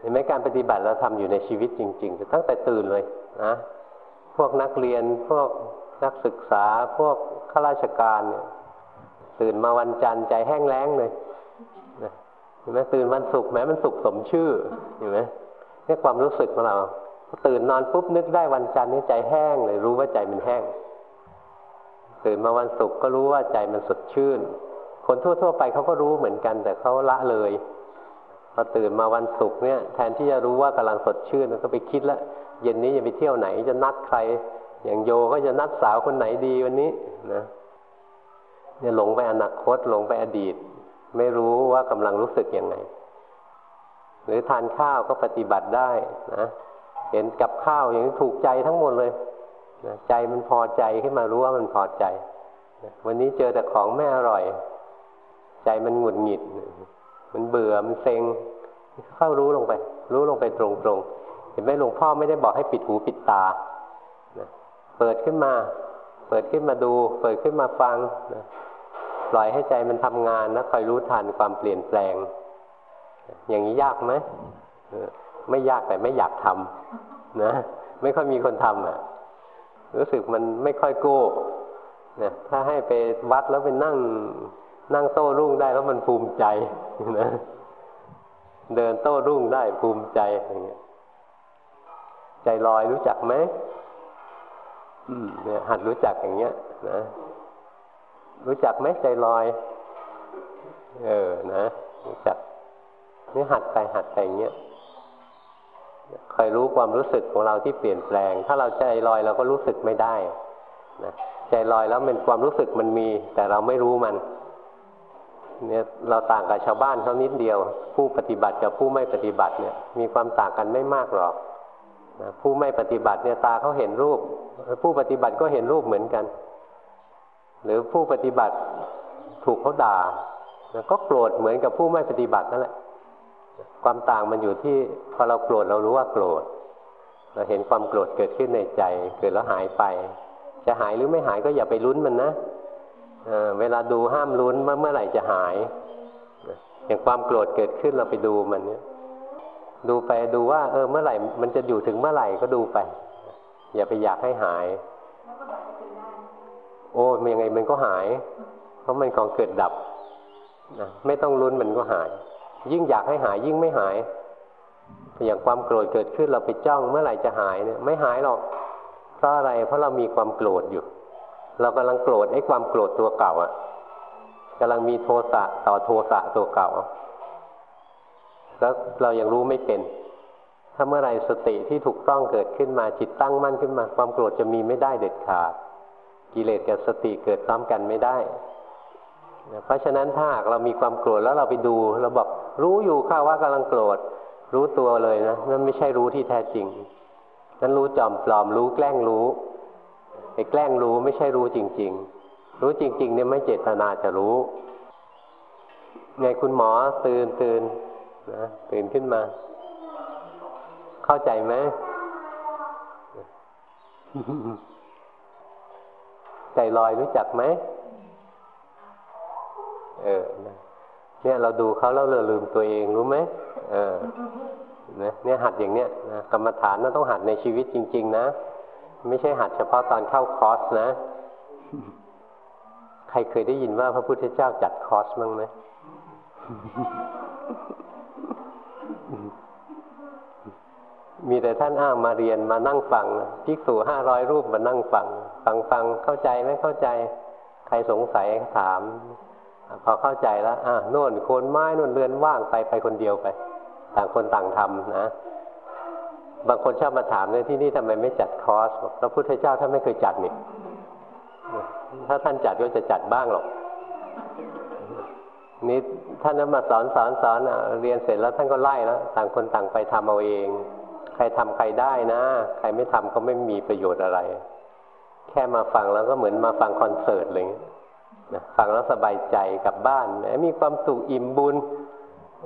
A: เห็นไหมการปฏิบัติเราทำอยู่ในชีวิตจริง ๆ ตั้งแต่ตื่นเลยนะพวกนักเรียนพวกนักศึกษาพวกข้าราชการเนี่ยตื่นมาวันจันทร์ใจแห้งแล้งเลยเห็นไหมตื่นวันศุกร์แม้มันศุกร์สมชื่อเห็นไหมนี่ความรู้สึกของเราตื่นนอนปุ๊บนึกได้วันจันทร์นี่ใจแห้งเลย รู้ว่าใจมันแห้ง ตื่นมาวันศุกร์ก็รู้ว่าใจมันสดชื่น คนทั่ว ๆ ไปเขาก็รู้เหมือนกันแต่เขาละเลยพอตื่นมาวันศุกร์เนี่ยแทนที่จะรู้ว่ากำลังสดชื่นก็ไปคิดแล้วเย็นนี้จะไปเที่ยวไหนจะนัดใคร อย่างโยก็จะนัดสาวคนไหนดีวันนี้นะเนี่ยหลงไปอนาคตหลงไปอดีต ไม่รู้ว่ากำลังรู้สึกยังไง หรือทานข้าวก็ปฏิบัติได้นะเห็นกับข้าวอย่างนี้ถูกใจทั้งหมดเลย ใจมันพอใจขึ้นมารู้ว่ามันพอใจ วันนี้เจอแต่ของไม่อร่อย ใจมันหงุดหงิด มันเบื่อมันเซ็งเข้ารู้ลงไป รู้ลงไปตรงๆเห็นไหมหลวงพ่อไม่ได้บอกให้ปิดหูปิดตานะเปิดขึ้นมา เปิดขึ้นมาดู เปิดขึ้นมาฟังนะปล่อยให้ใจมันทำงานแล้วคอยรู้ทันความเปลี่ยนแปลง อย่างนี้ยากไหมไม่ยากแต่ไม่อยากทำนะไม่ค่อยมีคนทำอะ รู้สึกมันไม่ค่อยโก้นะถ้าให้ไปวัดแล้วไปนั่ง นั่งโต้รุ่งได้แล้วมันภูมิใจนะเดินโต้รุ่งได้ภูมิใจอย่างเงี้ย ใจลอยรู้จักไหมเนี่ยหัดรู้จักอย่างเงี้ย นะรู้จักไหมใจลอย เออ นะ รู้จักนี่หัดไปหัดไปอย่างเงี้ย คอยรู้ความรู้สึกของเราที่เปลี่ยนแปลง ถ้าเราใจลอยเราก็รู้สึกไม่ได้นะใจลอยแล้วเป็นความรู้สึกมันมี แต่เราไม่รู้มันเนี่ยเราต่างกับชาวบ้านเขานิดเดียว ผู้ปฏิบัติกับผู้ไม่ปฏิบัติเนี่ยมีความต่างกันไม่มากหรอกนะผู้ไม่ปฏิบัติเนี่ยตาเขาเห็นรูป ผู้ปฏิบัติก็เห็นรูปเหมือนกัน หรือผู้ปฏิบัติถูกเขาด่าก็โกรธเหมือนกับผู้ไม่ปฏิบัตินั่นแหละ ความต่างมันอยู่ที่พอเราโกรธเรารู้ว่าโกรธ เราเห็นความโกรธเกิดขึ้นในใจ เกิดแล้วหายไป จะหายหรือไม่หายก็อย่าไปลุ้นมันนะเเวลาดูห้ามลุ้นว่าเมื่อไหร่จะหาย อย่างความโกรธเกิดขึ้นเราไปดูมันเนี่ยดูไปดูว่า เออเมื่อไหร่ มันจะอยู่ถึงเมื่อไหร่ก็ดูไป อย่าไปอยากให้หาย โอ้ยังไงมันก็หาย เพราะมันของเกิดดับนะไม่ต้องลุ้นมันก็หาย ยิ่งอยากให้หายยิ่งไม่หาย อย่างความโกรธเกิดขึ้นเราไปจ้องเมื่อไหร่จะหายเนี่ยไม่หายหรอก เพราะอะไร เพราะเรามีความโกรธอยู่ เรากำลังโกรธไอ้ความโกรธตัวเก่าอะ่ะกำลังมีโทสะต่อโทสะตัวเก่า แล้วเรายังรู้ไม่เป็น ถ้าเมื่อไรสติที่ถูกต้องเกิดขึ้นมาจิตตั้งมั่นขึ้นมา ความโกรธจะมีไม่ได้เด็ดขาด กิเลสกับสติเกิดพร้อมกันไม่ได้ เพราะฉะนั้นถ้าหากเรามีความโกรธแล้วเราไปดูเราบอกรู้อยู่ข้าว่ากำลังโกรธ รู้ตัวเลยนะนั่นไม่ใช่รู้ที่แท้จริง นั่นรู้จอมปลอมรู้แกล้งรู้ไอ้แกล้งรู้ไม่ใช่รู้จริง ๆ รู้จริง ๆ เนี่ยไม่เจตนาจะรู้ไงคุณหมอตื่นตื่นนะตื่นขึ้นมา เข้าใจไหมใจลอยรู้จักไหม เออเนี่ยเราดูเขาแล้วเราลืมตัวเองรู้ไหมเออเนี่ยหัดอย่างเนี้ยนะกรรมฐานน่าต้องหัดในชีวิตจริง ๆ นะ ไม่ใช่หัดเฉพาะตอนเข้าคอร์สนะ ใครเคยได้ยินว่าพระพุทธเจ้าจัดคอร์สมั้งไหมมีแต่ท่านอ้างมาเรียนมานั่งฟังภิกษุห้าร้อยรูปมานั่งฟัง ฟังฟังเข้าใจไม่เข้าใจ ใครสงสัยถาม พอเข้าใจแล้วอะโน่นโคนไม้น่นเรือนว่างไปไปคนเดียวไป ต่างคนต่างทำนะบางคนชอบมาถามเลยที่นี่ทำไมไม่จัดคอร์สพระพุทธเจ้าท่านไม่เคยจัดนี่ถ้าท่านจัดก็จะจัดบ้างหรอกนี่ท่านนั้นมาสอนสอนสอนเรียนเสร็จแล้วท่านก็ไล่แล้วต่างคนต่างไปทำเอาเอง ใครทำใครได้นะ ใครไม่ทำก็ไม่มีประโยชน์อะไร แค่มาฟังแล้วก็เหมือนมาฟังคอนเสิร์ตเลย นะฟังแล้วสบายใจกลับบ้านแหมมีความสุขอิ่มบุญ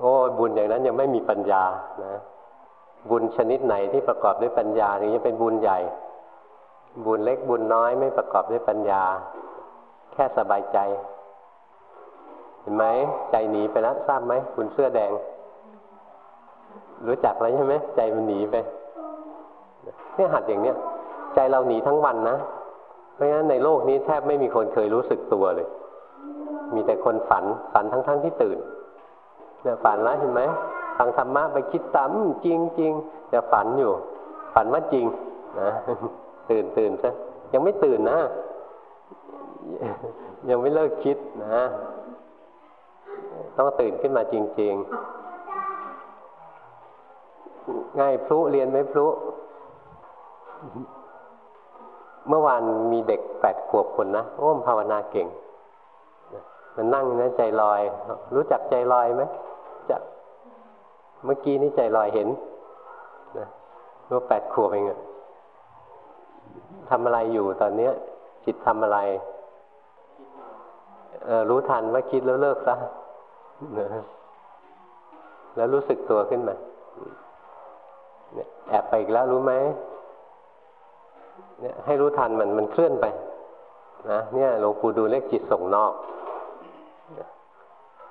A: โอ้บุญอย่างนั้นยังไม่มีปัญญานะบุญชนิดไหนที่ประกอบด้วยปัญญาถึงจะเป็นบุญใหญ่ บุญเล็กบุญน้อยไม่ประกอบด้วยปัญญา แค่สบายใจ เห็นไหมใจหนีไปแล้วทราบไหมคุณเสื้อแดง รู้จักแล้วใช่ไหมใจมันหนีไปเนี่ยหัดอย่างเนี้ยใจเราหนีทั้งวันนะ เพราะฉะนั้นในโลกนี้แทบไม่มีคนเคยรู้สึกตัวเลย มีแต่คนฝันฝันทั้งๆทที่ตื่นเนี่ยฝันแล้วเห็นไหมฟังธรรมะไปคิดตามจริงจริงจะฝันอยู่ ฝันว่าจริงนะตื่นตื่นซะยังไม่ตื่นนะ ยังไม่เลิกคิดนะ ต้องตื่นขึ้นมาจริง ๆ ง่ายพลุเรียนไหมพลุ เมื่อวานมีเด็กแปดขวบคนนะโอ้มภาวนาเก่ง มันนั่งนะใจลอย รู้จักใจลอยไหมจักเมื่อกี้นี่ใจลอยเห็นนะว่าแปดขวบเองอะทำอะไรอยู่ตอนเนี้ย จิตทำอะไรเออรู้ทันว่าคิดแล้วเลิกซะนะแล้วรู้สึกตัวขึ้นมาแอบไปอีกแล้วรู้ไหม เนี่ยให้รู้ทันมันมันเคลื่อนไปนะเนี่ยหลวงปู่ดูเลขจิตส่งนอก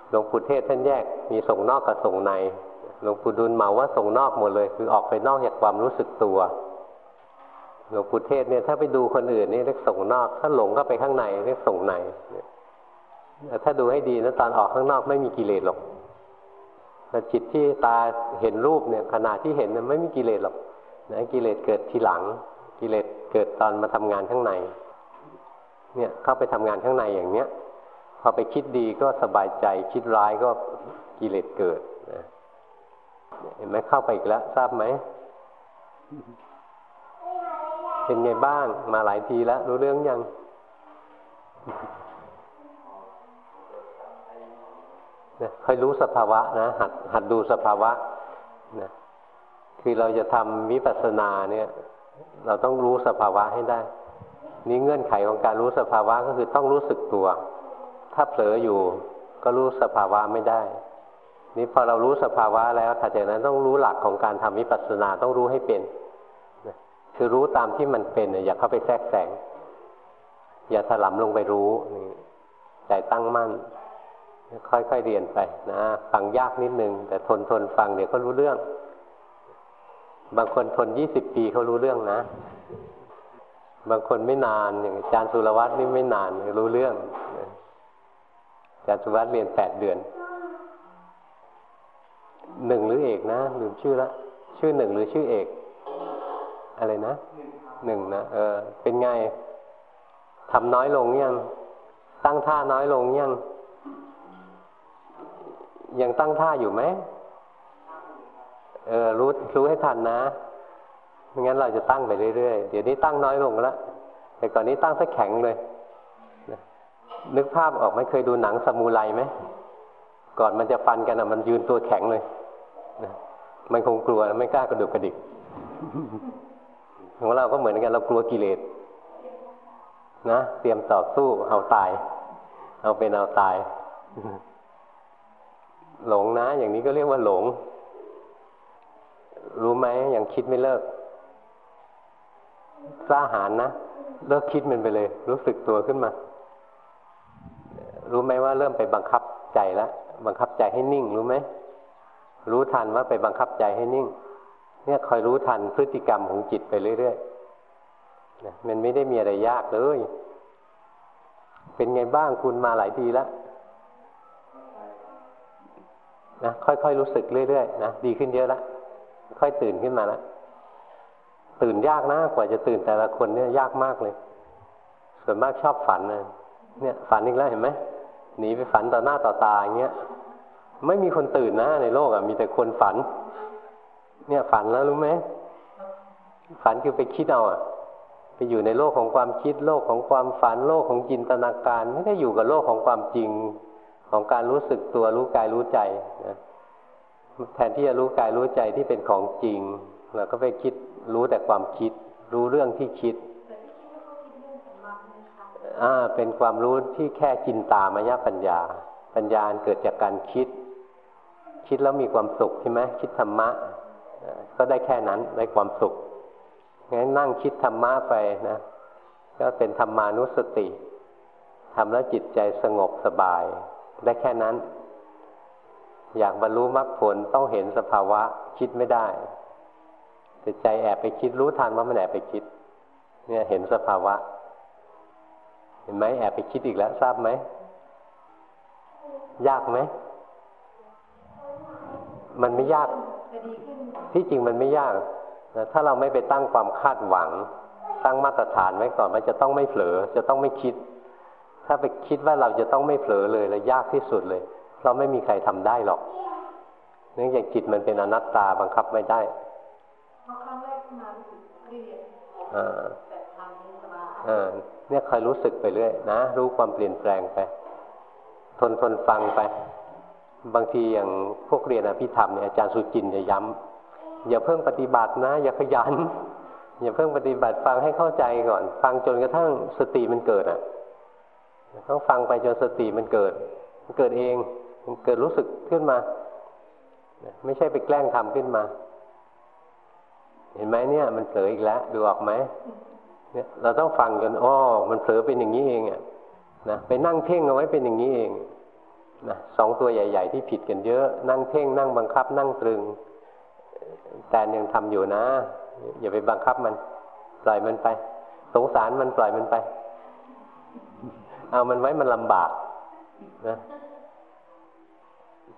A: หลวงปู่เทศท่านแยกมีส่งนอกกับส่งในหลวงปู่ดูลเหมาว่าส่งนอกหมดเลย คือออกไปนอกจากความรู้สึกตัวหลวงปู่เทศเนี่ยถ้าไปดูคนอื่นนี่เรียกส่งนอก ถ้าหลงก็ไปข้างในเรียกส่งในแต่ถ้าดูให้ดีนะตอนออกข้างนอกไม่มีกิเลสหรอกแต่จิตที่ตาเห็นรูปเนี่ยขณะที่เห็นมันไม่มีกิเลสหรอกนะกิเลสเกิดทีหลัง กิเลสเกิดตอนมาทำงานข้างใน เนี่ยเข้าไปทำงานข้างในอย่างเนี้ย พอไปคิดดีก็สบายใจ คิดร้ายก็กิเลสเกิดนะเห็นไหมเข้าไปอีกแล้วทราบไหม เป็นไงบ้าง มาหลายทีแล้ว รู้เรื่องยังนะค่อยรู้สภาวะนะ หัดหัดดูสภาวะนะคือเราจะทำวิปัสสนาเนี่ย เราต้องรู้สภาวะให้ได้ นี่เงื่อนไขของการรู้สภาวะก็คือต้องรู้สึกตัว ถ้าเผลออยู่ก็รู้สภาวะไม่ได้ นี่พอเรารู้สภาวะแล้วถัดจากนั้นต้องรู้หลักของการทำวิปัสสนาต้องรู้ให้เป็นคือรู้ตามที่มันเป็นอย่าเข้าไปแทรกแซงอย่าถลำลงไปรู้ใจตั้งมั่น ค่อยๆเรียนไปนะ ฟังยากนิดนึง แต่ทนทนฟังเดี๋ยวก็รู้เรื่อง บางคนทนยี่สิบปีเขารู้เรื่องนะ บางคนไม่นานอย่างอาจารย์สุรวัตรนี่ไม่นานรู้เรื่องอาจารย์สุรวัตรเรียนแปดเดือนหนึ่งหรือเอกนะลืมชื่อละ ชื่อหนึ่งหรือชื่อเอก อะไรนะหนึ่งนะเออ เป็นไงทำน้อยลงยัง ตั้งท่าน้อยลงยัง ยังตั้งท่าอยู่ไหม เออรู้รู้ให้ทันนะไม่งั้นเราจะตั้งไปเรื่อยๆ เดี๋ยวนี้ตั้งน้อยลงแล้วแต่ก่อนนี้ตั้งซะแข็งเลยนึกภาพออกไหมเคยดูหนังสมูไรไหมก่อนมันจะฟันกันอะ มันยืนตัวแข็งเลยมันคงกลัวไม่กล้ากระดุกกระดิกของเราก็เหมือนกันเรากลัวกิเลสนะเตรียมต่อสู้เอาตาย เอาเป็นเอาตาย หลงนะ อย่างนี้ก็เรียกว่าหลง รู้ไหมยังคิดไม่เลิกกล้าหาญนะเลิกคิดมันไปเลย รู้สึกตัวขึ้นมา รู้ไหมว่าเริ่มไปบังคับใจแล้วบังคับใจให้นิ่ง รู้ไหมรู้ทันว่าไปบังคับใจให้นิ่ง เนี่ยคอยรู้ทันพฤติกรรมของจิตไปเรื่อยๆมันไม่ได้มีอะไรยากเลย เป็นไงบ้างคุณมาหลายทีแล้วนะค่อยๆรู้สึกเรื่อยๆนะดีขึ้นเยอะแล้ว ค่อยตื่นขึ้นมาแล้วตื่นยากนะกว่าจะตื่นแต่ละคนเนี่ยยากมากเลย ส่วนมากชอบฝันนะเนี่ยฝันอีกแล้วเห็นไหมหนีไปฝันต่อหน้าต่อตาอย่างเงี้ยไม่มีคนตื่นนะในโลกอะมีแต่คนฝัน เนี่ยฝันแล้วรู้ไหมฝันคือไปคิดเอาอะ ไปอยู่ในโลกของความคิดโลกของความฝันโลกของจินตนาการ ไม่ได้อยู่กับโลกของความจริงของการรู้สึกตัวรู้กายรู้ใจนะ แทนที่จะรู้กายรู้ใจที่เป็นของจริง เราก็ไปคิดรู้แต่ความคิด รู้เรื่องที่คิดอ่าเป็นความรู้ที่แค่จินตามายปัญญา ปัญญาเกิดจากการคิด คิดแล้วมีความสุขใช่ไหมคิดธรรมะ ก็ได้แค่นั้นได้ความสุขงั้นนั่งคิดธรรมะไปนะก็เป็นธรรมานุสติทำแล้วจิตใจสงบสบาย ได้แค่นั้น อยากบรรลุมรรคผลต้องเห็นสภาวะคิดไม่ได้ แต่ใจแอบไปคิดรู้ทันว่ามันแอบไปคิด เนี่ยเห็นสภาวะ เห็นไหมแอบไปคิดอีกแล้วทราบไหม ยากไหม มันไม่ยาก ที่จริงมันไม่ยากถ้าเราไม่ไปตั้งความคาดหวัง ตั้งมาตรฐานไว้ก่อนมันจะต้องไม่เผลอ จะต้องไม่คิด ถ้าไปคิดว่าเราจะต้องไม่เผลอเลยแล้วยากที่สุดเลย ราไม่มีใครทำได้หรอก เนื่องจากจิตมันเป็นอนัตตาบังคับไม่ได้ครั้งแรกมารู้สึกเครียดแต่ทำนี้สบายเนี่ยคอยรู้สึกไปเรื่อยนะ รู้ความเปลี่ยนแปลงไป ทนทนฟังไป บางทีอย่างพวกเรียนอภิธรรมเนี่ยอาจารย์สุจินจะย้ำอย่าเพิ่งปฏิบัตินะ อย่าขยัน อย่าเพิ่งปฏิบัติฟังให้เข้าใจก่อน ฟังจนกระทั่งสติมันเกิดอะต้องฟังไปจนสติมันเกิด มันเกิดเอง มันเกิดรู้สึกขึ้นมา ไม่ใช่ไปแกล้งทำขึ้นมา เห็นไหมเนี่ย มันเผลออีกแล้วดูออกไหมเนี่ยเราต้องฟังกันอ๋อมันเผลอเป็นอย่างนี้เองอะนะไปนั่งเพ่งเอาไว้เป็นอย่างนี้เองนะสองตัวใหญ่ ๆ ที่ผิดกันเยอะ นั่งเพ่งนั่งบังคับ นั่งตรึง แต่ยังทำอยู่นะ อย่าไปบังคับมัน ปล่อยมันไป สงสารมันปล่อยมันไป เอามันไว้มันลำบากนะ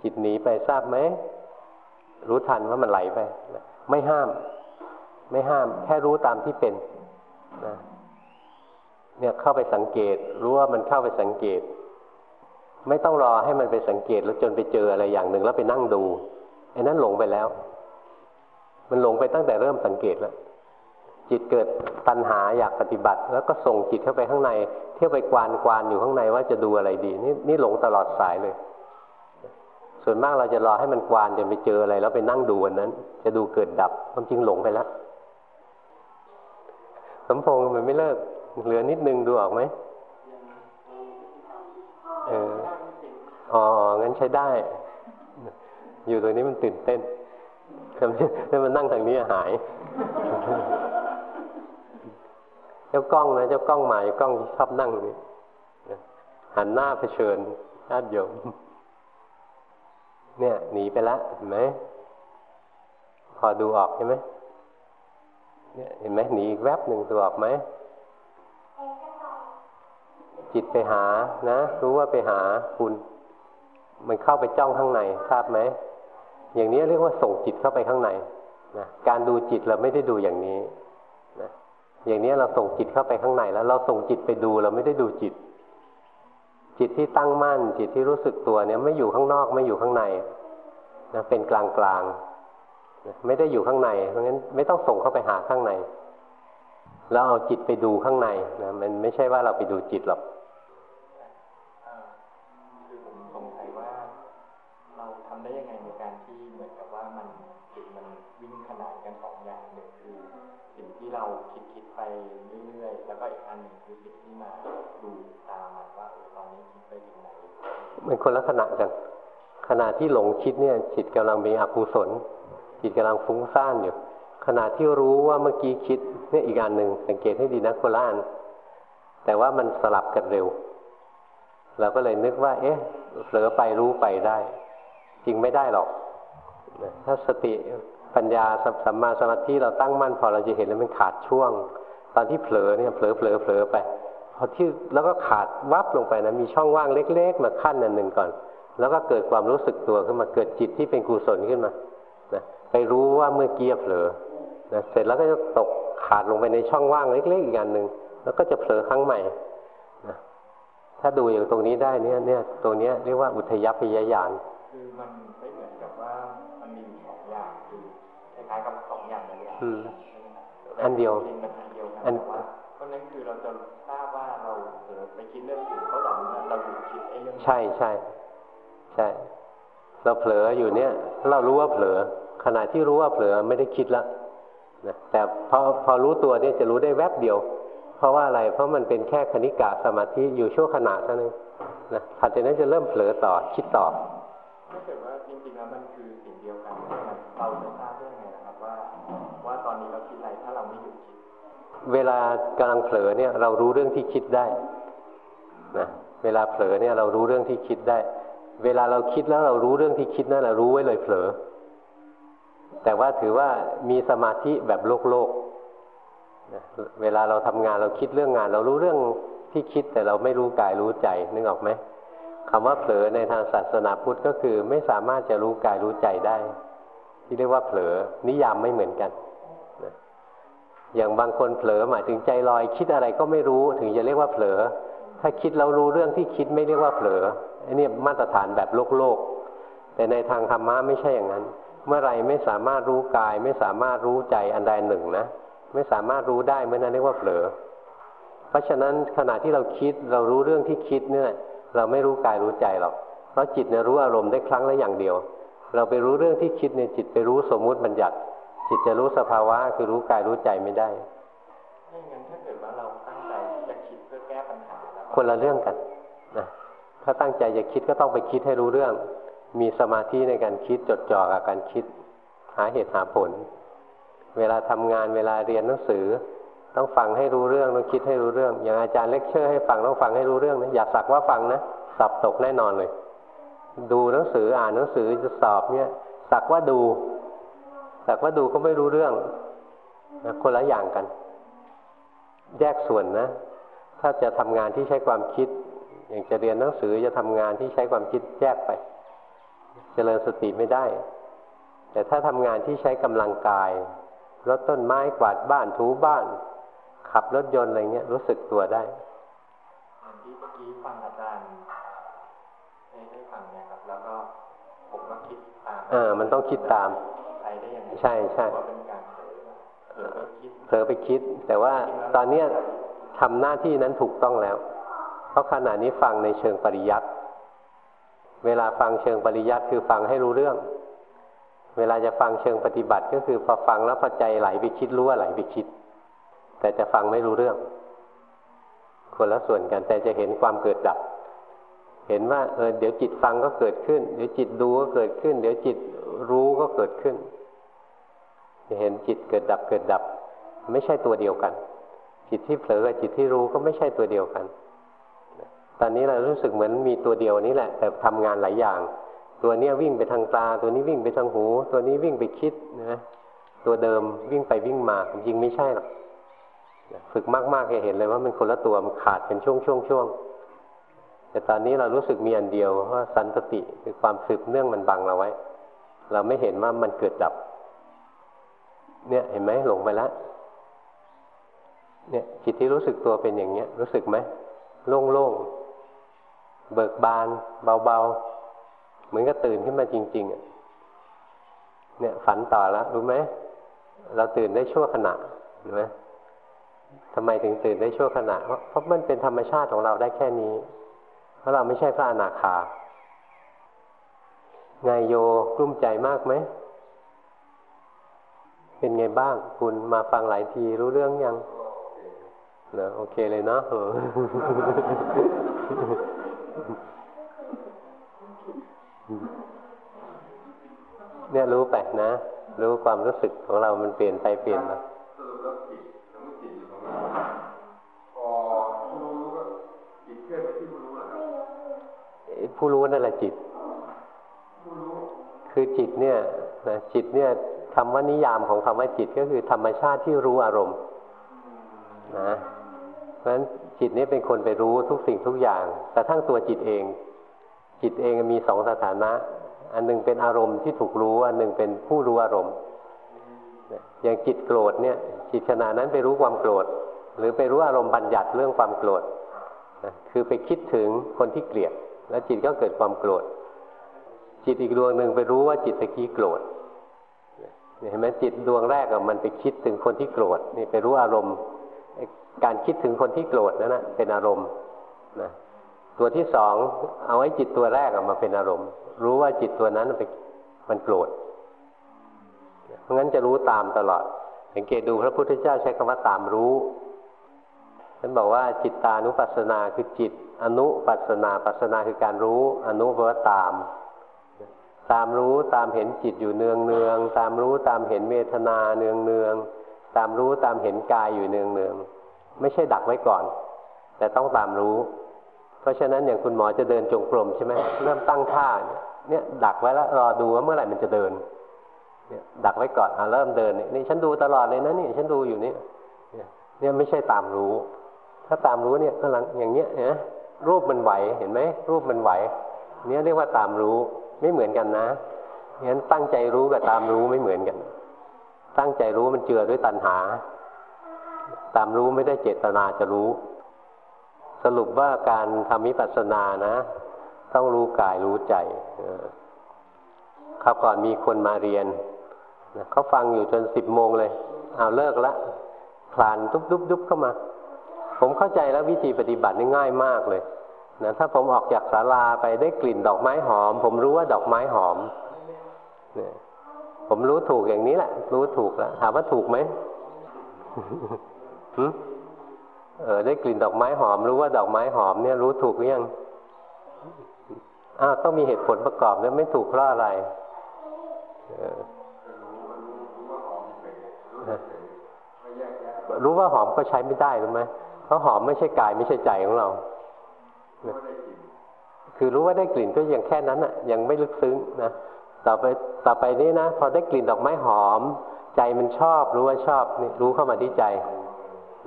A: จิตหนีไปทราบไหม รู้ทันว่ามันไหลไป ไม่ห้าม ไม่ห้าม แค่รู้ตามที่เป็นนะเนี่ยเข้าไปสังเกต รู้ว่ามันเข้าไปสังเกต ไม่ต้องรอให้มันไปสังเกตแล้วจนไปเจออะไรอย่างหนึ่งแล้วไปนั่งดูไอ้นั้นหลงไปแล้ว มันหลงไปตั้งแต่เริ่มสังเกตแล้วจิตเกิดตัณหาอยากปฏิบัติ แล้วก็ส่งจิตเข้าไปข้างใน เที่ยวไปกวานกวานอยู่ข้างในว่าจะดูอะไรดี นี่นี่หลงตลอดสายเลย ส่วนมากเราจะรอให้มันกวานจนไปเจออะไรแล้วไปนั่งดูอันนั้น จะดูเกิดดับความจริงหลงไปแล้วสมพงษ์มันไม่เลิก เหลือนิดนึงดูออกไหมเอออ๋องั้นใช้ได้ อยู่ตรงนี้มันตื่นเต้นทำให้มันนั่งทางนี้หาย เจ้ากล้องนะเจ้ากล้องหมายกล้องชอบนั่งนี่หันหน้าเผชิญญาติโยม เนี่ยหนีไปล้วเห็นไหมพอดูออกใช่ไหมเนี่ยเห็นไหมหนีแวบหนึ่งตัวออกไหมจิตไปหานะรู้ว่าไปหาคุณ มันเข้าไปจ้องข้างในทราบไหมอย่างนี้เรียกว่าส่งจิตเข้าไปข้างในนะการดูจิตเราไม่ได้ดูอย่างนี้นะอย่างนี้เราส่งจิตเข้าไปข้างในแล้ว เราส่งจิตไปดูเราไม่ได้ดูจิต จิตที่ตั้งมั่น จิตที่รู้สึกตัวเนี่ยไม่อยู่ข้างนอกไม่อยู่ข้างในนะเป็นกลางกลางไม่ได้อยู่ข้างใน เพราะงั้นไม่ต้องส่งเข้าไปหาข้างใน แล้วเอาจิตไปดูข้างในนะมันไม่ใช่ว่าเราไปดูจิตหรอก
B: มันคน
A: ละขณะกันขณะที่หลงคิดเนี่ยจิตกำลังมีอกุศลจิตกำลังฟุ้งซ่านอยู่ขณะที่รู้ว่าเมื่อกี้คิดเนี่ยอีกอันหนึ่งสังเกตให้ดีนะโคล่านแต่ว่ามันสลับกันเร็ว เราก็เลยนึกว่า เอ๊ะเผลอไปรู้ไปได้ จริงไม่ได้หรอกถ้าสติปัญญาสัมมาสมาธิเราตั้งมั่นพอเราจะเห็นแล้วมันขาดช่วง ตอนที่เผลอเนี่ยเผลอเผลอเผลอไป พอที่แล้วก็ขาดวับลงไปนะมีช่องว่างเล็ก ๆ มาขั้นอันหนึ่งก่อน แล้วก็เกิดความรู้สึกตัวขึ้นมาเกิดจิตที่เป็นกุศลขึ้นมาไปรู้ว่าเมื่อกี้เผลอนะเสร็จแล้วก็จะตกขาดลงไปในช่องว่างเล็ก ๆ อีกอันหนึ่งแล้วก็จะเผลอครั้งใหม่นะถ้าดูอย่างตรงนี้ได้เนี่ยเนี่ยตรงนี้เรียกว่าอุทยพยายาน
B: คือมันไม่เหมือนกับว่ามันมีสองอย่างคือคล้ายๆกับสองอย่างเลย
A: อันเดียว
B: อัน ใช่
A: ใช่ใช่ เราเผลออยู่เนี่ย เรารู้ว่าเผลอ ขณะที่รู้ว่าเผลอไม่ได้คิดละนะแต่พอพอรู้ตัวเนี่ยจะรู้ได้แวบเดียว เพราะว่าอะไร เพราะมันเป็นแค่คณิกะสมาธิอยู่ชั่วขณะเท่านั้นนะถัดจากนั้นจะเริ่มเผลอต่อคิดต่อ
B: ถ้าเกิดว่าจริงๆแล้วมันคือสิ่งเดียวกันเราจะทราบได้ยังไงนะครับว่า ว่าตอนนี้เราคิดอะไรถ้าเราไม่หยุดคิด
A: เวลากำลังเผลอเนี่ย เรารู้เรื่องที่คิดได้นะ เวลาเผลอเนี่ยเรารู้เรื่องที่คิดได้ เวลาเราคิดแล้วเรารู้เรื่องที่คิดนั่นแหละรู้ไว้เลยเผลอ แต่ว่าถือว่ามีสมาธิแบบโลกโลกเวลาเราทำงานเราคิดเรื่องงาน เรารู้เรื่องที่คิดแต่เราไม่รู้กายรู้ใจนึกออกไหมคำว่าเผลอในทางศาสนาพุทธก็คือไม่สามารถจะรู้กายรู้ใจได้ ที่เรียกว่าเผลอนิยามไม่เหมือนกันอย่างบางคนเผลอหมายถึงใจลอยคิดอะไรก็ไม่รู้ถึงจะเรียกว่าเผลอ ถ้าคิดแล้วรู้เรื่องที่คิดไม่เรียกว่าเผลอไอันนี้มาตรฐานแบบโลกโลก แต่ในทางธรรมะไม่ใช่อย่างนั้น เมื่อไรไม่สามารถรู้กาย ไม่สามารถรู้ใจอันใดหนึ่งนะ ไม่สามารถรู้ได้เมื่อนั้นเรียกว่าเผลอ เพราะฉะนั้นขณะที่เราคิดเรารู้เรื่องที่คิดเนี่ยเราไม่รู้กายรู้ใจหรอก เพราะจิตเนี่ยรู้อารมณ์ได้ครั้งละอย่างเดียว เราไปรู้เรื่องที่คิดเนี่ยจิตไปรู้สมมุติบัญญัติ จิตจะรู้สภาวะคือรู้กายรู้ใจไม่ได้
B: ไม่งั้นถ้าเกิดว่าเราตั้งใจจะคิดเพื่อแก้ปัญหา
A: คนละเรื่องกันนะถ้าตั้งใจจะคิดก็ต้องไปคิดให้รู้เรื่อง มีสมาธิในการคิดจดจ่อกับการคิด หาเหตุหาผล เวลาทำงานเวลาเรียนหนังสือ ต้องฟังให้รู้เรื่องต้องคิดให้รู้เรื่อง อย่างอาจารย์เลคเชอร์ให้ฟังต้องฟังให้รู้เรื่องนะอย่าสักว่าฟังนะสับตกแน่นอนเลย ดูหนังสืออ่านหนังสือจะสอบเนี่ยสักว่าดู สักว่าดูก็ไม่รู้เรื่องนะคนละอย่างกัน แยกส่วนนะ ถ้าจะทำงานที่ใช้ความคิด อย่างจะเรียนหนังสือจะทำงานที่ใช้ความคิดแยกไปจเจริญสติไม่ได้ แต่ถ้าทำงานที่ใช้กำลังกายรถต้นไม้กวาดบ้านถูบ้าน ขับรถยนต์อะไรเงี้ยรู้สึกตัวได้
B: ที่เมื่อกี้ฟังอาจารย์ได้ฟังเนี่ยครับ แล้วก็ผมก็คิดตามเอ
A: อมันต้องคิดตาม
B: ใช้ได้ยังไง
A: ใช่ใช่เผลอไปคิดแต่ว่าตอนเนี้ย ทำหน้าที่นั้นถูกต้องแล้ว เพราะขณะนี้ฟังในเชิงปริยัติเวลาฟังเชิงปริยัติคือฟังให้รู้เรื่อง เวลาจะฟังเชิงปฏิบัติก็คือพอฟังแล้วพอใจไหลไปคิดรู้ว่าไหลไปคิด แต่จะฟังไม่รู้เรื่อง คนละส่วนกันแต่จะเห็นความเกิดดับ เห็นว่าเออเดี๋ยวจิตฟังก็เกิดขึ้น เดี๋ยวจิตดูก็เกิดขึ้น เดี๋ยวจิตรู้ก็เกิดขึ้นจะเห็นจิตเกิดดับเกิดดับ ไม่ใช่ตัวเดียวกัน จิตที่เผลอกับจิตที่รู้ก็ไม่ใช่ตัวเดียวกัน ตอนนี้เรารู้สึกเหมือนมีตัวเดียวนี้แหละ แต่ทำงานหลายอย่าง ตัวเนี้ยวิ่งไปทางตา ตัวนี้วิ่งไปทางหู ตัวนี้วิ่งไปคิดนะตัวเดิมวิ่งไปวิ่งมาจริงไม่ใช่หรอกฝึกมากๆจะเห็นเลยว่ามันคนละตัวมันขาดเป็นช่วงช่วงช่วงแต่ตอนนี้เรารู้สึกมีอันเดียวว่าสันติคือความสืบเนื่องมันบังเราไว้ เราไม่เห็นว่ามันเกิดดับ เนี่ยเห็นไหมหลงไปแล้ว เนี่ยจิตที่รู้สึกตัวเป็นอย่างเนี้ย รู้สึกไหมโล่งๆ เบิกบาน เบาๆ เหมือนกับตื่นขึ้นมาจริงๆอะเนี่ย ฝันต่อแล้วรู้ไหมเราตื่นได้ชั่วขณะเห็นไหมทำไมถึงตื่นได้ชั่วขณะเพราะเพราะมันเป็นธรรมชาติของเราได้แค่นี้ เพราะเราไม่ใช่พระอนาคาไงโยกลุ้มใจมากไหม เป็นไงบ้าง คุณมาฟังหลายทีรู้เรื่องยัง นะโอเคเลยเนาะเนี่ยรู้ไปนะ รู้ความรู้สึกของเรามันเปลี่ยนไปเปลี่ยนมาผู้รู้นั่นแหละจิต คือจิตเนี่ยนะจิตเนี่ยคำว่านิยามของคำว่าจิตก็คือธรรมชาติที่รู้อารมณ์นะ ราะฉะนั้นจิตนี้เป็นคนไปรู้ทุกสิ่งทุกอย่าง แต่ทั้งตัวจิตเอง จิตเองมีสองสถานะ อันหนึ่งเป็นอารมณ์ที่ถูกรู้ อันหนึ่งเป็นผู้รู้อารมณ์ อย่างจิตโกรธเนี่ย จิตขณะนั้นไปรู้ความโกรธ หรือไปรู้อารมณ์บัญญัติเรื่องความโกรธ คือไปคิดถึงคนที่เกลียด แล้วจิตก็เกิดความโกรธ จิตอีกดวงหนึ่งไปรู้ว่าจิตตะกี้โกรธเห็นไหมจิตดวงแรกอะมันไปคิดถึงคนที่โกรธนี่ไปรู้อารมณ์ การคิดถึงคนที่โกรธนั่นนะเป็นอารมณ์นะตัวที่สองเอาไว้จิตตัวแรกออกมาเป็นอารมณ์ รู้ว่าจิตตัวนั้นเป็นมันโกรธเพราะงั้นจะรู้ตามตลอด สังเกตดูพระพุทธเจ้าใช้คำว่าตามรู้ท่านบอกว่าจิตตานุปัสสนาคือจิต อนุปัสสนาปัสสนาคือการรู้ อนุแปลว่าตาม ตามรู้ตามเห็นจิตอยู่เนืองเนืองตามรู้ตามเห็นเมตนาเนืองเนือง ตามรู้ตามเห็นกายอยู่เนืองเนืองไม่ใช่ดักไว้ก่อน แต่ต้องตามรู้ เพราะฉะนั้นอย่างคุณหมอจะเดินจงกรมใช่ไหมเริ่มตั้งท่าเนี่ยดักไว้แล้วรอดูว่าเมื่อไหร่มันจะเดินเนี่ยดักไว้ก่อนอ่าเริ่มเดินนี่ฉันดูตลอดเลยนะนี่ฉันดูอยู่นี่เนี่ยไม่ใช่ตามรู้ ถ้าตามรู้เนี่ยกำลังอย่างเนี้ยนะรูปมันไหวเห็นไหมรูปมันไหวเนี่ยเรียกว่าตามรู้ไม่เหมือนกันนะงั้นตั้งใจรู้กับตามรู้ไม่เหมือนกัน ตั้งใจรู้มันเจือด้วยตัณหา ตามรู้ไม่ได้เจตนาจะรู้ สรุปว่าการทำวิปัสสนานะ ต้องรู้กายรู้ใจเขาก่อนมีคนมาเรียนเขาฟังอยู่จนสิบโมงเลย เอาเลิกละคลานทุบดุบดุบเข้ามา ผมเข้าใจแล้ววิธีปฏิบัตินี่ง่ายมากเลยนะถ้าผมออกจากศาลาไปได้กลิ่นดอกไม้หอม ผมรู้ว่าดอกไม้หอมเนี่ย ผมรู้ถูกอย่างนี้แหละ รู้ถูกแล้วถามว่าถูกไหมเออ ได้กลิ่นดอกไม้หอม รู้ว่าดอกไม้หอมเนี่ย รู้ถูกหรือยังอ้าวต้องมีเหตุผลประกอบเนี่ยไม่ถูกเพราะอะไรรู้ว่าหอมก็ใช้ไม่ได้รู้ไหมเพราะหอมไม่ใช่กายไม่ใช่ใจของเรา คือรู้ว่าได้กลิ่นก็ยังแค่นั้นอะ ยังไม่ลึกซึ้งนะ ต่อไปต่อไปนี้นะพอได้กลิ่นดอกไม้หอม ใจมันชอบรู้ว่าชอบนี่รู้เข้ามาที่ใจ